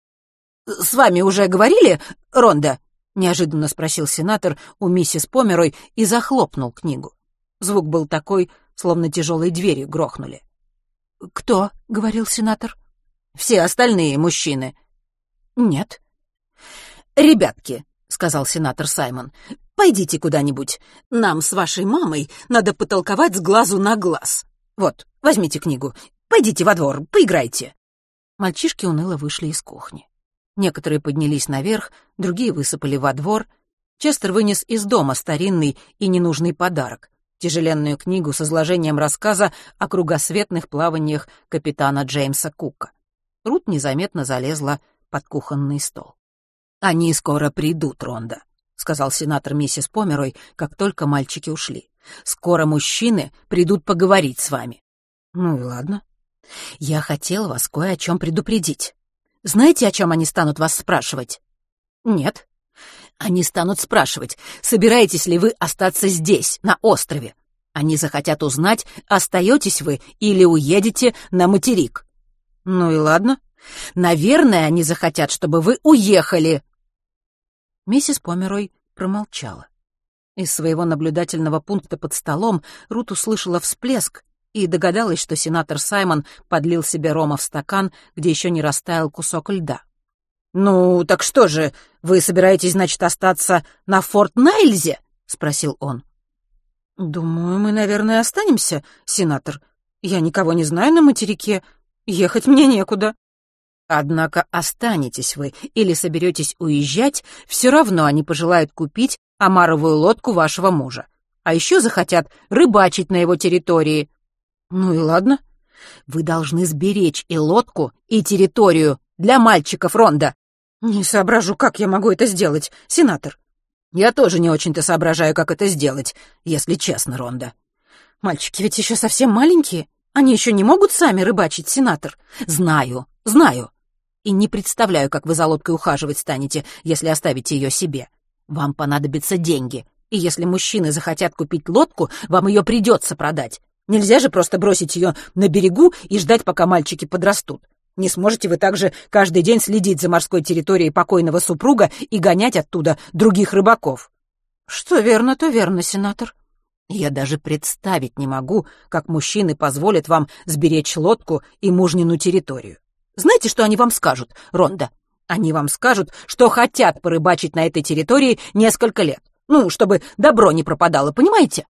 С вами уже говорили, Ронда? неожиданно спросил сенатор у миссис Померой и захлопнул книгу. Звук был такой, словно тяжелой дверью грохнули. «Кто?» — говорил сенатор. «Все остальные мужчины». «Нет». «Ребятки», — сказал сенатор Саймон, — «пойдите куда-нибудь. Нам с вашей мамой надо потолковать с глазу на глаз. Вот, возьмите книгу. Пойдите во двор, поиграйте». Мальчишки уныло вышли из кухни. Некоторые поднялись наверх, другие высыпали во двор. Честер вынес из дома старинный и ненужный подарок — тяжеленную книгу с изложением рассказа о кругосветных плаваниях капитана Джеймса Кука. Рут незаметно залезла под кухонный стол. «Они скоро придут, Ронда», — сказал сенатор миссис Померой, как только мальчики ушли. «Скоро мужчины придут поговорить с вами». «Ну и ладно», я хотел вас кое о чем предупредить. Знаете, о чем они станут вас спрашивать? Нет. Они станут спрашивать, собираетесь ли вы остаться здесь, на острове. Они захотят узнать, остаетесь вы или уедете на материк. Ну и ладно. Наверное, они захотят, чтобы вы уехали. Миссис Померой промолчала. Из своего наблюдательного пункта под столом Рут услышала всплеск и догадалась, что сенатор Саймон подлил себе рома в стакан, где еще не растаял кусок льда. «Ну, так что же, вы собираетесь, значит, остаться на Форт Найльзе?» — спросил он. «Думаю, мы, наверное, останемся, сенатор. Я никого не знаю на материке. Ехать мне некуда». «Однако останетесь вы или соберетесь уезжать, все равно они пожелают купить омаровую лодку вашего мужа. А еще захотят рыбачить на его территории. Ну и ладно. Вы должны сберечь и лодку, и территорию для мальчиков Ронда. Не соображу, как я могу это сделать, сенатор. Я тоже не очень-то соображаю, как это сделать, если честно, Ронда. Мальчики ведь еще совсем маленькие. Они еще не могут сами рыбачить, сенатор. Знаю, знаю. И не представляю, как вы за лодкой ухаживать станете, если оставите ее себе. Вам понадобятся деньги. И если мужчины захотят купить лодку, вам ее придется продать. Нельзя же просто бросить ее на берегу и ждать, пока мальчики подрастут. Не сможете вы также каждый день следить за морской территорией покойного супруга и гонять оттуда других рыбаков. Что верно, то верно, сенатор. Я даже представить не могу, как мужчины позволят вам сберечь лодку и мужнину территорию. Знаете, что они вам скажут, Ронда? Они вам скажут, что хотят порыбачить на этой территории несколько лет. Ну, чтобы добро не пропадало, понимаете?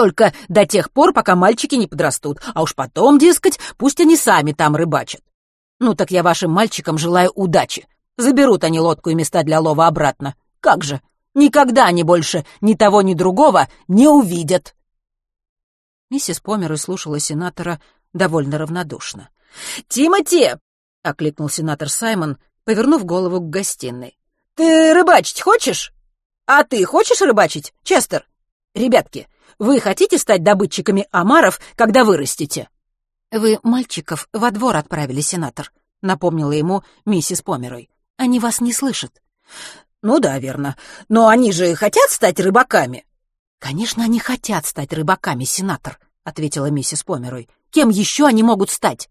Только до тех пор, пока мальчики не подрастут, а уж потом, дескать, пусть они сами там рыбачат. Ну так я вашим мальчикам желаю удачи. Заберут они лодку и места для лова обратно. Как же, никогда они больше ни того, ни другого не увидят. Миссис Помер слушала сенатора довольно равнодушно. «Тимати!» — окликнул сенатор Саймон, повернув голову к гостиной. «Ты рыбачить хочешь? А ты хочешь рыбачить, Честер? Ребятки, вы хотите стать добытчиками омаров, когда вырастете?» «Вы мальчиков во двор отправили, сенатор», — напомнила ему миссис Померой. «Они вас не слышат». «Ну да, верно. Но они же хотят стать рыбаками». «Конечно, они хотят стать рыбаками, сенатор», — ответила миссис Померой. «Кем еще они могут стать?»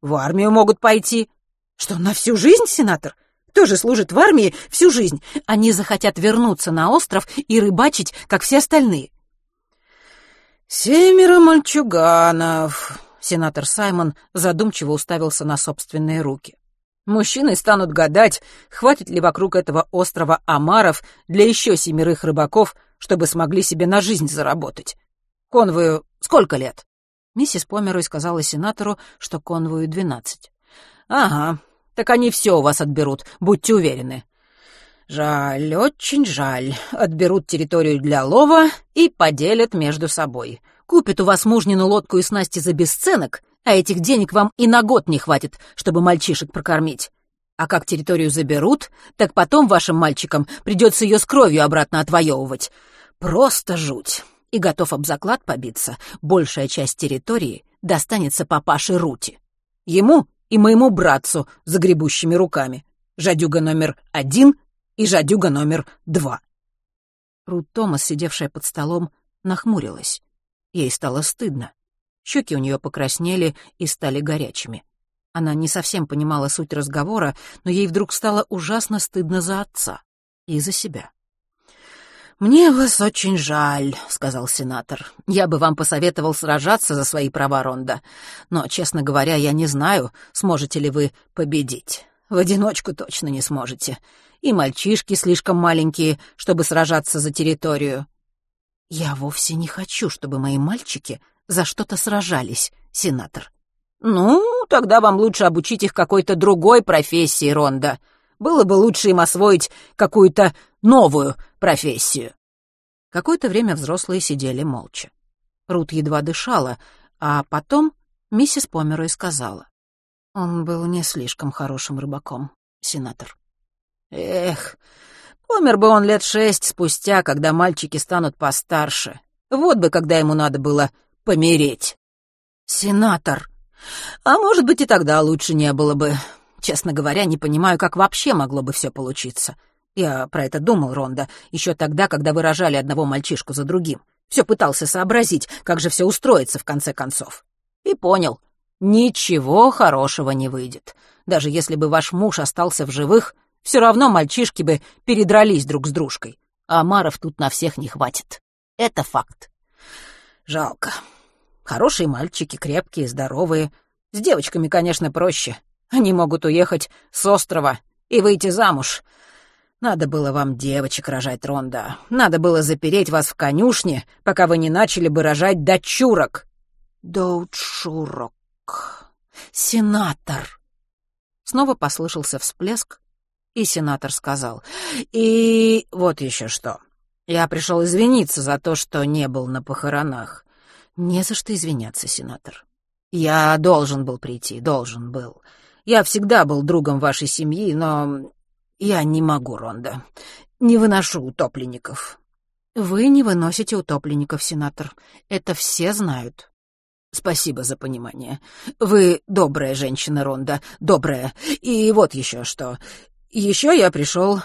«В армию могут пойти». «Что, на всю жизнь, сенатор? Кто же служит в армии всю жизнь? Они захотят вернуться на остров и рыбачить, как все остальные. «Семеро мальчуганов», — сенатор Саймон задумчиво уставился на собственные руки. «Мужчины станут гадать, хватит ли вокруг этого острова омаров для еще семерых рыбаков, чтобы смогли себе на жизнь заработать. Конвою сколько лет?» Миссис Померой сказала сенатору, что конвою двенадцать. «Ага, так они все у вас отберут, будьте уверены. Жаль, очень жаль. Отберут территорию для лова и поделят между собой. Купят у вас мужнину лодку и снасти за бесценок, а этих денег вам и на год не хватит, чтобы мальчишек прокормить. А как территорию заберут, так потом вашим мальчикам придется ее с кровью обратно отвоевывать. Просто жуть. И готов об заклад побиться, большая часть территории достанется папаше Рути. Ему и моему братцу за гребущими руками. Жадюга номер один — и жадюга номер два. Рут Томас, сидевшая под столом, нахмурилась. Ей стало стыдно. Щеки у нее покраснели и стали горячими. Она не совсем понимала суть разговора, но ей вдруг стало ужасно стыдно за отца и за себя. «Мне вас очень жаль», — сказал сенатор. «Я бы вам посоветовал сражаться за свои права, Ронда. Но, честно говоря, я не знаю, сможете ли вы победить. В одиночку точно не сможете. И мальчишки слишком маленькие, чтобы сражаться за территорию». «Я вовсе не хочу, чтобы мои мальчики за что-то сражались, сенатор». «Ну, тогда вам лучше обучить их какой-то другой профессии, Ронда. Было бы лучше им освоить какую-то новую профессию». Какое-то время взрослые сидели молча. Рут едва дышала, а потом миссис Померой сказала. Он был не слишком хорошим рыбаком, сенатор. Эх, помер бы он лет шесть спустя, когда мальчики станут постарше. Вот бы, когда ему надо было помереть. Сенатор. А может быть, и тогда лучше не было бы. Честно говоря, не понимаю, как вообще могло бы все получиться. Я про это думал, Ронда, еще тогда, когда выражали одного мальчишку за другим. Все пытался сообразить, как же все устроится в конце концов. И понял, ничего хорошего не выйдет. Даже если бы ваш муж остался в живых, все равно мальчишки бы передрались друг с дружкой. А Маров тут на всех не хватит. Это факт. Жалко. Хорошие мальчики, крепкие, здоровые. С девочками, конечно, проще. Они могут уехать с острова и выйти замуж. Надо было вам девочек рожать, Ронда. Надо было запереть вас в конюшне, пока вы не начали бы рожать дочурок. Дочурок. Сенатор. Снова послышался всплеск, и сенатор сказал. И вот еще что. Я пришел извиниться за то, что не был на похоронах. Не за что извиняться, сенатор. Я должен был прийти, должен был. Я всегда был другом вашей семьи, но я не могу, Ронда. Не выношу утопленников. Вы не выносите утопленников, сенатор. Это все знают. Спасибо за понимание. Вы добрая женщина, Ронда, добрая. И вот еще что. Еще я пришел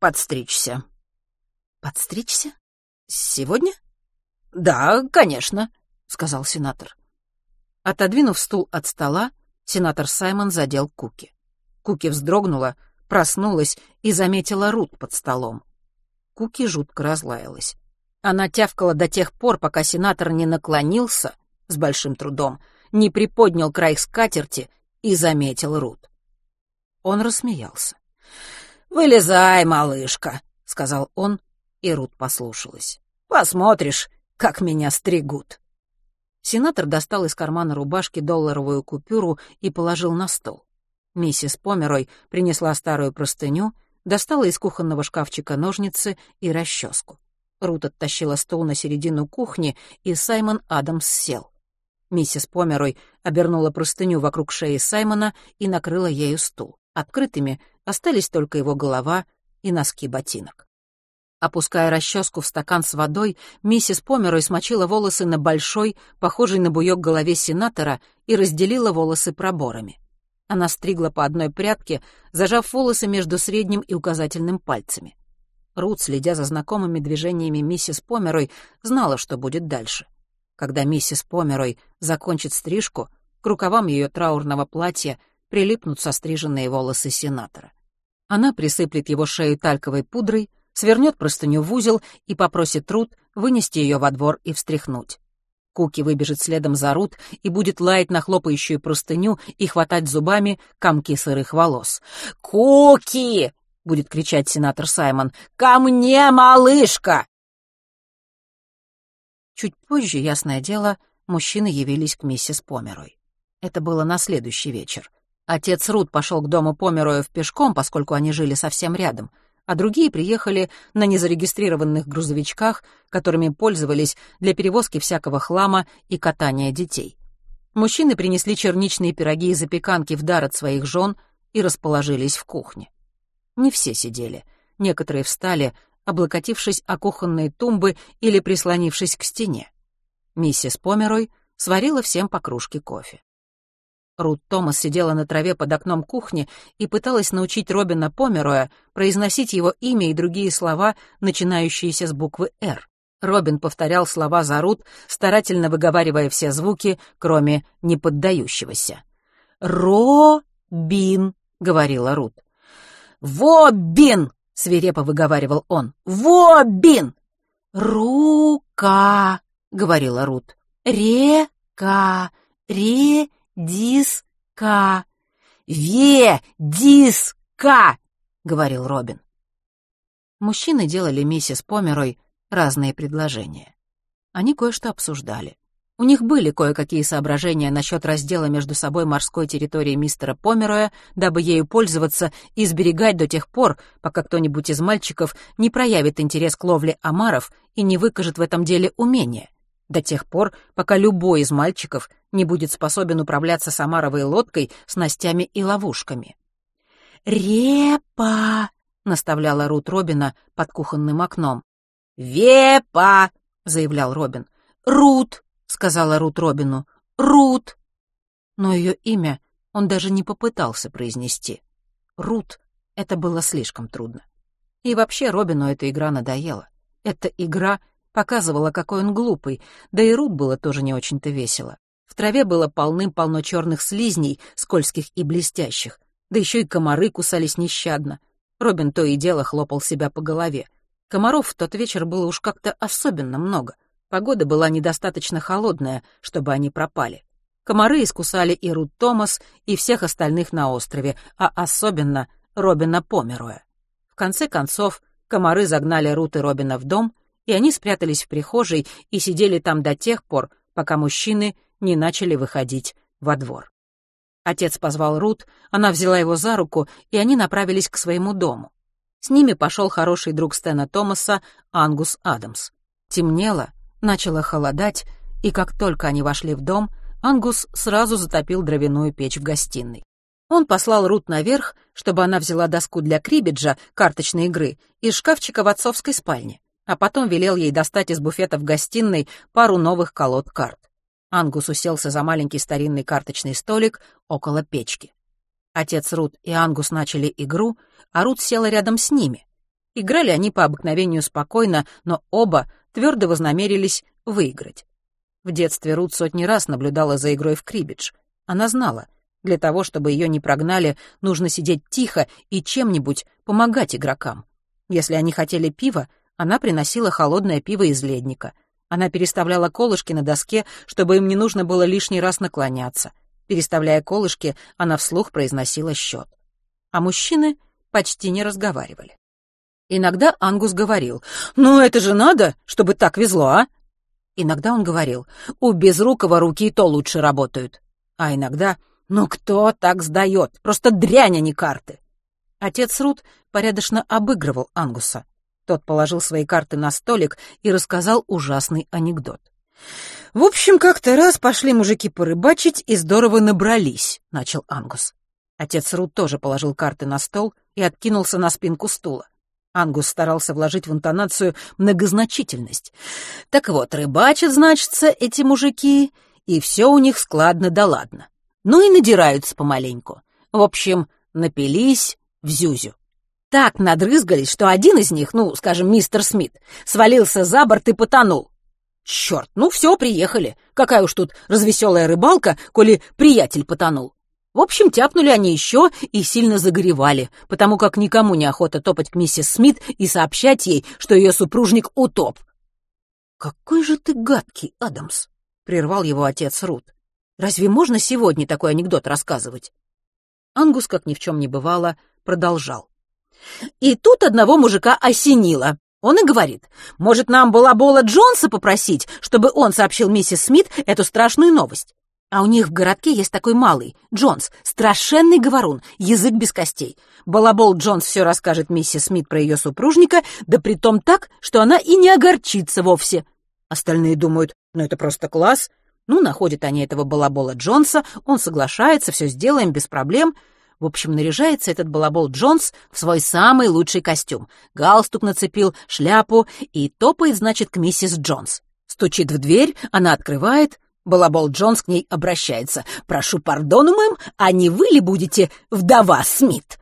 подстричься. Подстричься? Сегодня? Да, конечно, сказал сенатор. Отодвинув стул от стола, Сенатор Саймон задел Куки. Куки вздрогнула, проснулась и заметила Рут под столом. Куки жутко разлаялась. Она тявкала до тех пор, пока сенатор не наклонился, с большим трудом, не приподнял край скатерти и заметил Рут. Он рассмеялся. «Вылезай, малышка», — сказал он, и Рут послушалась. «Посмотришь, как меня стригут». Сенатор достал из кармана рубашки долларовую купюру и положил на стол. Миссис Померой принесла старую простыню, достала из кухонного шкафчика ножницы и расческу. Рут оттащила стол на середину кухни, и Саймон Адамс сел. Миссис Померой обернула простыню вокруг шеи Саймона и накрыла ею стул. Открытыми остались только его голова и носки ботинок. Опуская расческу в стакан с водой, миссис Померой смочила волосы на большой, похожей на буёк голове сенатора, и разделила волосы проборами. Она стригла по одной прядке, зажав волосы между средним и указательным пальцами. Рут, следя за знакомыми движениями миссис Померой, знала, что будет дальше. Когда миссис Померой закончит стрижку, к рукавам ее траурного платья прилипнут состриженные волосы сенатора. Она присыплет его шею тальковой пудрой, свернет простыню в узел и попросит Рут вынести ее во двор и встряхнуть. Куки выбежит следом за Рут и будет лаять на хлопающую простыню и хватать зубами комки сырых волос. «Куки!» — будет кричать сенатор Саймон. «Ко мне, малышка!» Чуть позже, ясное дело, мужчины явились к миссис Померой. Это было на следующий вечер. Отец Рут пошел к дому Помероев пешком, поскольку они жили совсем рядом — а другие приехали на незарегистрированных грузовичках, которыми пользовались для перевозки всякого хлама и катания детей. Мужчины принесли черничные пироги и запеканки в дар от своих жен и расположились в кухне. Не все сидели. Некоторые встали, облокотившись о кухонные тумбы или прислонившись к стене. Миссис Померой сварила всем по кружке кофе. Рут Томас сидела на траве под окном кухни и пыталась научить Робина Помероя произносить его имя и другие слова, начинающиеся с буквы «Р». Робин повторял слова за Рут, старательно выговаривая все звуки, кроме неподдающегося. «Ро-бин», — говорила Рут. «Во-бин!» — свирепо выговаривал он. «Во-бин! «Рука», — говорила Рут. «Река, редиска». «Ве-дис-ка», — говорил Робин. Мужчины делали миссис Померой разные предложения. Они кое-что обсуждали. У них были кое-какие соображения насчет раздела между собой морской территории мистера Помероя, дабы ею пользоваться и сберегать до тех пор, пока кто-нибудь из мальчиков не проявит интерес к ловле омаров и не выкажет в этом деле умения. До тех пор, пока любой из мальчиков не будет способен управляться с омаровой лодкой, снастями и ловушками. «Репа!» — наставляла Рут Робина под кухонным окном. «Вепа!» — заявлял Робин. «Рут!» — сказала Рут Робину. «Рут!» Но ее имя он даже не попытался произнести. Рут — это было слишком трудно. И вообще Робину эта игра надоела. Эта игра показывала, какой он глупый, да и Рут было тоже не очень-то весело. В траве было полным-полно черных слизней, скользких и блестящих, да еще и комары кусались нещадно. Робин то и дело хлопал себя по голове. Комаров в тот вечер было уж как-то особенно много — Погода была недостаточно холодная, чтобы они пропали. Комары искусали и Рут Томас, и всех остальных на острове, а особенно Робина Помероя. В конце концов, комары загнали Рут и Робина в дом, и они спрятались в прихожей и сидели там до тех пор, пока мужчины не начали выходить во двор. Отец позвал Рут, она взяла его за руку, и они направились к своему дому. С ними пошел хороший друг Стэна Томаса, Ангус Адамс. Темнело, Начало холодать, и как только они вошли в дом, Ангус сразу затопил дровяную печь в гостиной. Он послал Рут наверх, чтобы она взяла доску для крибиджа, карточной игры, из шкафчика в отцовской спальне, а потом велел ей достать из буфета в гостиной пару новых колод карт. Ангус уселся за маленький старинный карточный столик около печки. Отец Рут и Ангус начали игру, а Рут села рядом с ними. Играли они по обыкновению спокойно, но оба твердо вознамерились выиграть. В детстве Рут сотни раз наблюдала за игрой в крибидж. Она знала, для того, чтобы ее не прогнали, нужно сидеть тихо и чем-нибудь помогать игрокам. Если они хотели пива, она приносила холодное пиво из ледника. Она переставляла колышки на доске, чтобы им не нужно было лишний раз наклоняться. Переставляя колышки, она вслух произносила счет. А мужчины почти не разговаривали. Иногда Ангус говорил, «Ну, это же надо, чтобы так везло, а?» Иногда он говорил, «У безрукого руки и то лучше работают». А иногда, «Ну кто так сдает? Просто дрянь, а не карты». Отец Рут порядочно обыгрывал Ангуса. Тот положил свои карты на столик и рассказал ужасный анекдот. «В общем, как-то раз пошли мужики порыбачить и здорово набрались», — начал Ангус. Отец Рут тоже положил карты на стол и откинулся на спинку стула. Ангус старался вложить в интонацию многозначительность. Так вот, рыбачат, значится, эти мужики, и все у них складно да ладно. Ну и надираются помаленьку. В общем, напились в зюзю. Так надрызгались, что один из них, ну, скажем, мистер Смит, свалился за борт и потонул. Черт, ну все, приехали. Какая уж тут развеселая рыбалка, коли приятель потонул. В общем, тяпнули они еще и сильно загоревали, потому как никому не охота топать к миссис Смит и сообщать ей, что ее супружник утоп. «Какой же ты гадкий, Адамс!» — прервал его отец Рут. «Разве можно сегодня такой анекдот рассказывать?» Ангус, как ни в чем не бывало, продолжал. И тут одного мужика осенило. Он и говорит, может, нам Балабола Джонса попросить, чтобы он сообщил миссис Смит эту страшную новость. А у них в городке есть такой малый, Джонс, страшенный говорун, язык без костей. Балабол Джонс все расскажет миссис Смит про ее супружника, да притом так, что она и не огорчится вовсе. Остальные думают, ну это просто класс. Ну, находят они этого балабола Джонса, он соглашается, все сделаем без проблем. В общем, наряжается этот балабол Джонс в свой самый лучший костюм. Галстук нацепил, шляпу и топает, значит, к миссис Джонс. Стучит в дверь, она открывает, Балабол Джонс к ней обращается. «Прошу пардону, мэм, а не вы ли будете вдова Смит?»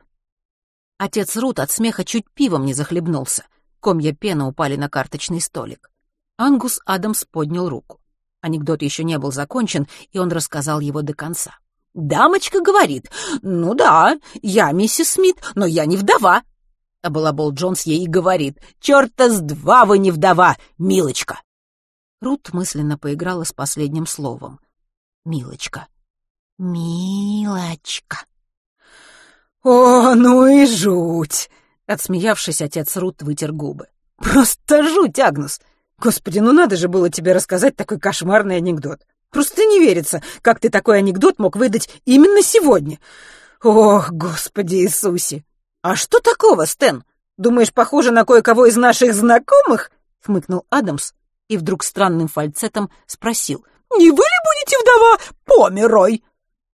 Отец Рут от смеха чуть пивом не захлебнулся. Комья пены упали на карточный столик. Ангус Адамс поднял руку. Анекдот еще не был закончен, и он рассказал его до конца. «Дамочка говорит, ну да, я миссис Смит, но я не вдова». А Балабол Джонс ей и говорит, «Чёрта с два вы не вдова, милочка!» Рут мысленно поиграла с последним словом. «Милочка». «Милочка». «О, ну и жуть!» Отсмеявшись, отец Рут вытер губы. «Просто жуть, Агнус! Господи, ну надо же было тебе рассказать такой кошмарный анекдот. Просто не верится, как ты такой анекдот мог выдать именно сегодня. Ох, Господи Иисусе! А что такого, Стэн? Думаешь, похоже на кое-кого из наших знакомых?» — хмыкнул Адамс и вдруг странным фальцетом спросил. «Не вы ли будете вдова Померой?»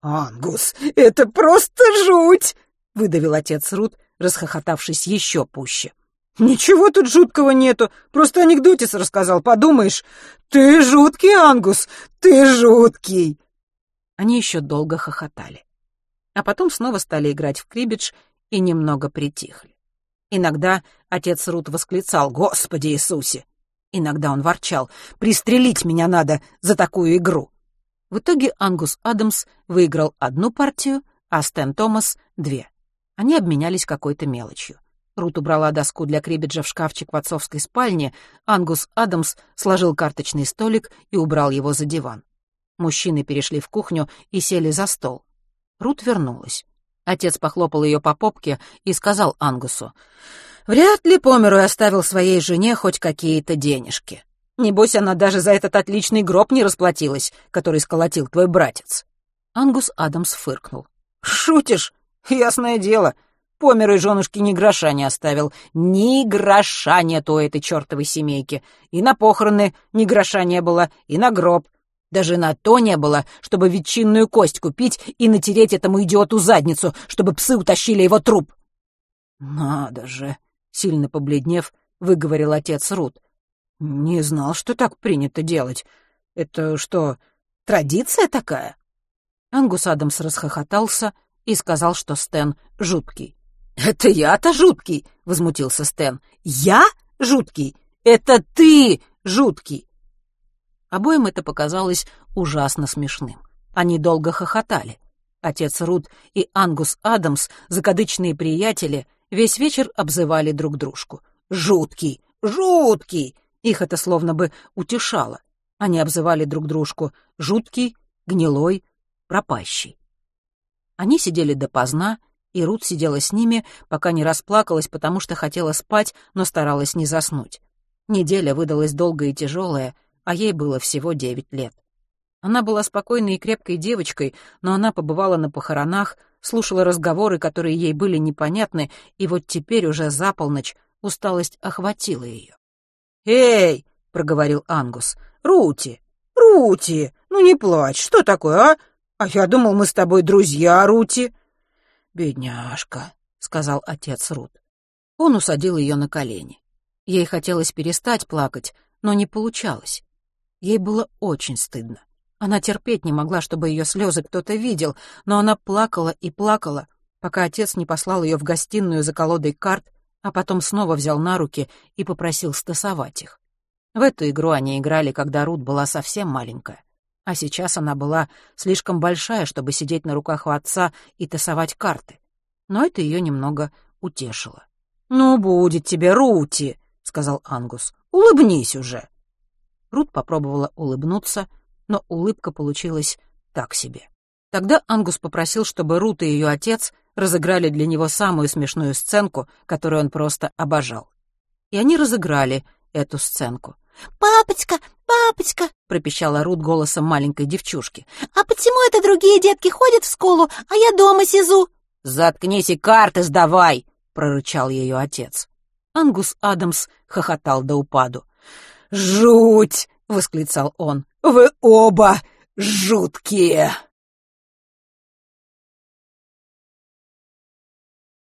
«Ангус, это просто жуть!» — выдавил отец Рут, расхохотавшись еще пуще. «Ничего тут жуткого нету, просто анекдотис рассказал, подумаешь. Ты жуткий, Ангус, ты жуткий!» Они еще долго хохотали. А потом снова стали играть в крибидж и немного притихли. Иногда отец Рут восклицал «Господи Иисусе!» Иногда он ворчал «Пристрелить меня надо за такую игру!» В итоге Ангус Адамс выиграл одну партию, а Стэн Томас — две. Они обменялись какой-то мелочью. Рут убрала доску для крибиджа в шкафчик в отцовской спальне, Ангус Адамс сложил карточный столик и убрал его за диван. Мужчины перешли в кухню и сели за стол. Рут вернулась. Отец похлопал ее по попке и сказал Ангусу, «Вряд ли Померу оставил своей жене хоть какие-то денежки. Небось, она даже за этот отличный гроб не расплатилась, который сколотил твой братец». Ангус Адамс фыркнул. «Шутишь? Ясное дело. Помер и женушки ни гроша не оставил. Ни гроша нет у этой чертовой семейки. И на похороны ни гроша не было, и на гроб. Даже на то не было, чтобы ветчинную кость купить и натереть этому идиоту задницу, чтобы псы утащили его труп. «Надо же!» — сильно побледнев, выговорил отец Рут. «Не знал, что так принято делать. Это что, традиция такая?» Ангус Адамс расхохотался и сказал, что Стэн жуткий. «Это я-то жуткий!» — возмутился Стэн. «Я жуткий? Это ты жуткий!» Обоим это показалось ужасно смешным. Они долго хохотали. Отец Рут и Ангус Адамс, закадычные приятели, весь вечер обзывали друг дружку. «Жуткий! Жуткий!» Их это словно бы утешало. Они обзывали друг дружку «жуткий», «гнилой», «пропащий». Они сидели допоздна, и Рут сидела с ними, пока не расплакалась, потому что хотела спать, но старалась не заснуть. Неделя выдалась долгая и тяжелая, а ей было всего девять лет. Она была спокойной и крепкой девочкой, но она побывала на похоронах, слушала разговоры, которые ей были непонятны, и вот теперь уже за полночь усталость охватила ее. «Эй!» — проговорил Ангус. «Рути! Рути! Ну не плачь, что такое, а? А я думал, мы с тобой друзья, Рути!» «Бедняжка», — сказал отец Рут. Он усадил ее на колени. Ей хотелось перестать плакать, но не получалось. Ей было очень стыдно. Она терпеть не могла, чтобы ее слезы кто-то видел, но она плакала и плакала, пока отец не послал ее в гостиную за колодой карт, а потом снова взял на руки и попросил стасовать их. В эту игру они играли, когда Рут была совсем маленькая а сейчас она была слишком большая, чтобы сидеть на руках у отца и тасовать карты. Но это ее немного утешило. «Ну, будет тебе, Рути!» — сказал Ангус. «Улыбнись уже!» Рут попробовала улыбнуться, но улыбка получилась так себе. Тогда Ангус попросил, чтобы Рут и ее отец разыграли для него самую смешную сценку, которую он просто обожал. И они разыграли эту сценку — «Папочка, папочка!» — пропищала Рут голосом маленькой девчушки. «А почему это другие детки ходят в школу, а я дома сижу?» «Заткнись и карты сдавай!» — прорычал ее отец. Ангус Адамс хохотал до упаду. «Жуть!» — восклицал он. «Вы оба жуткие!»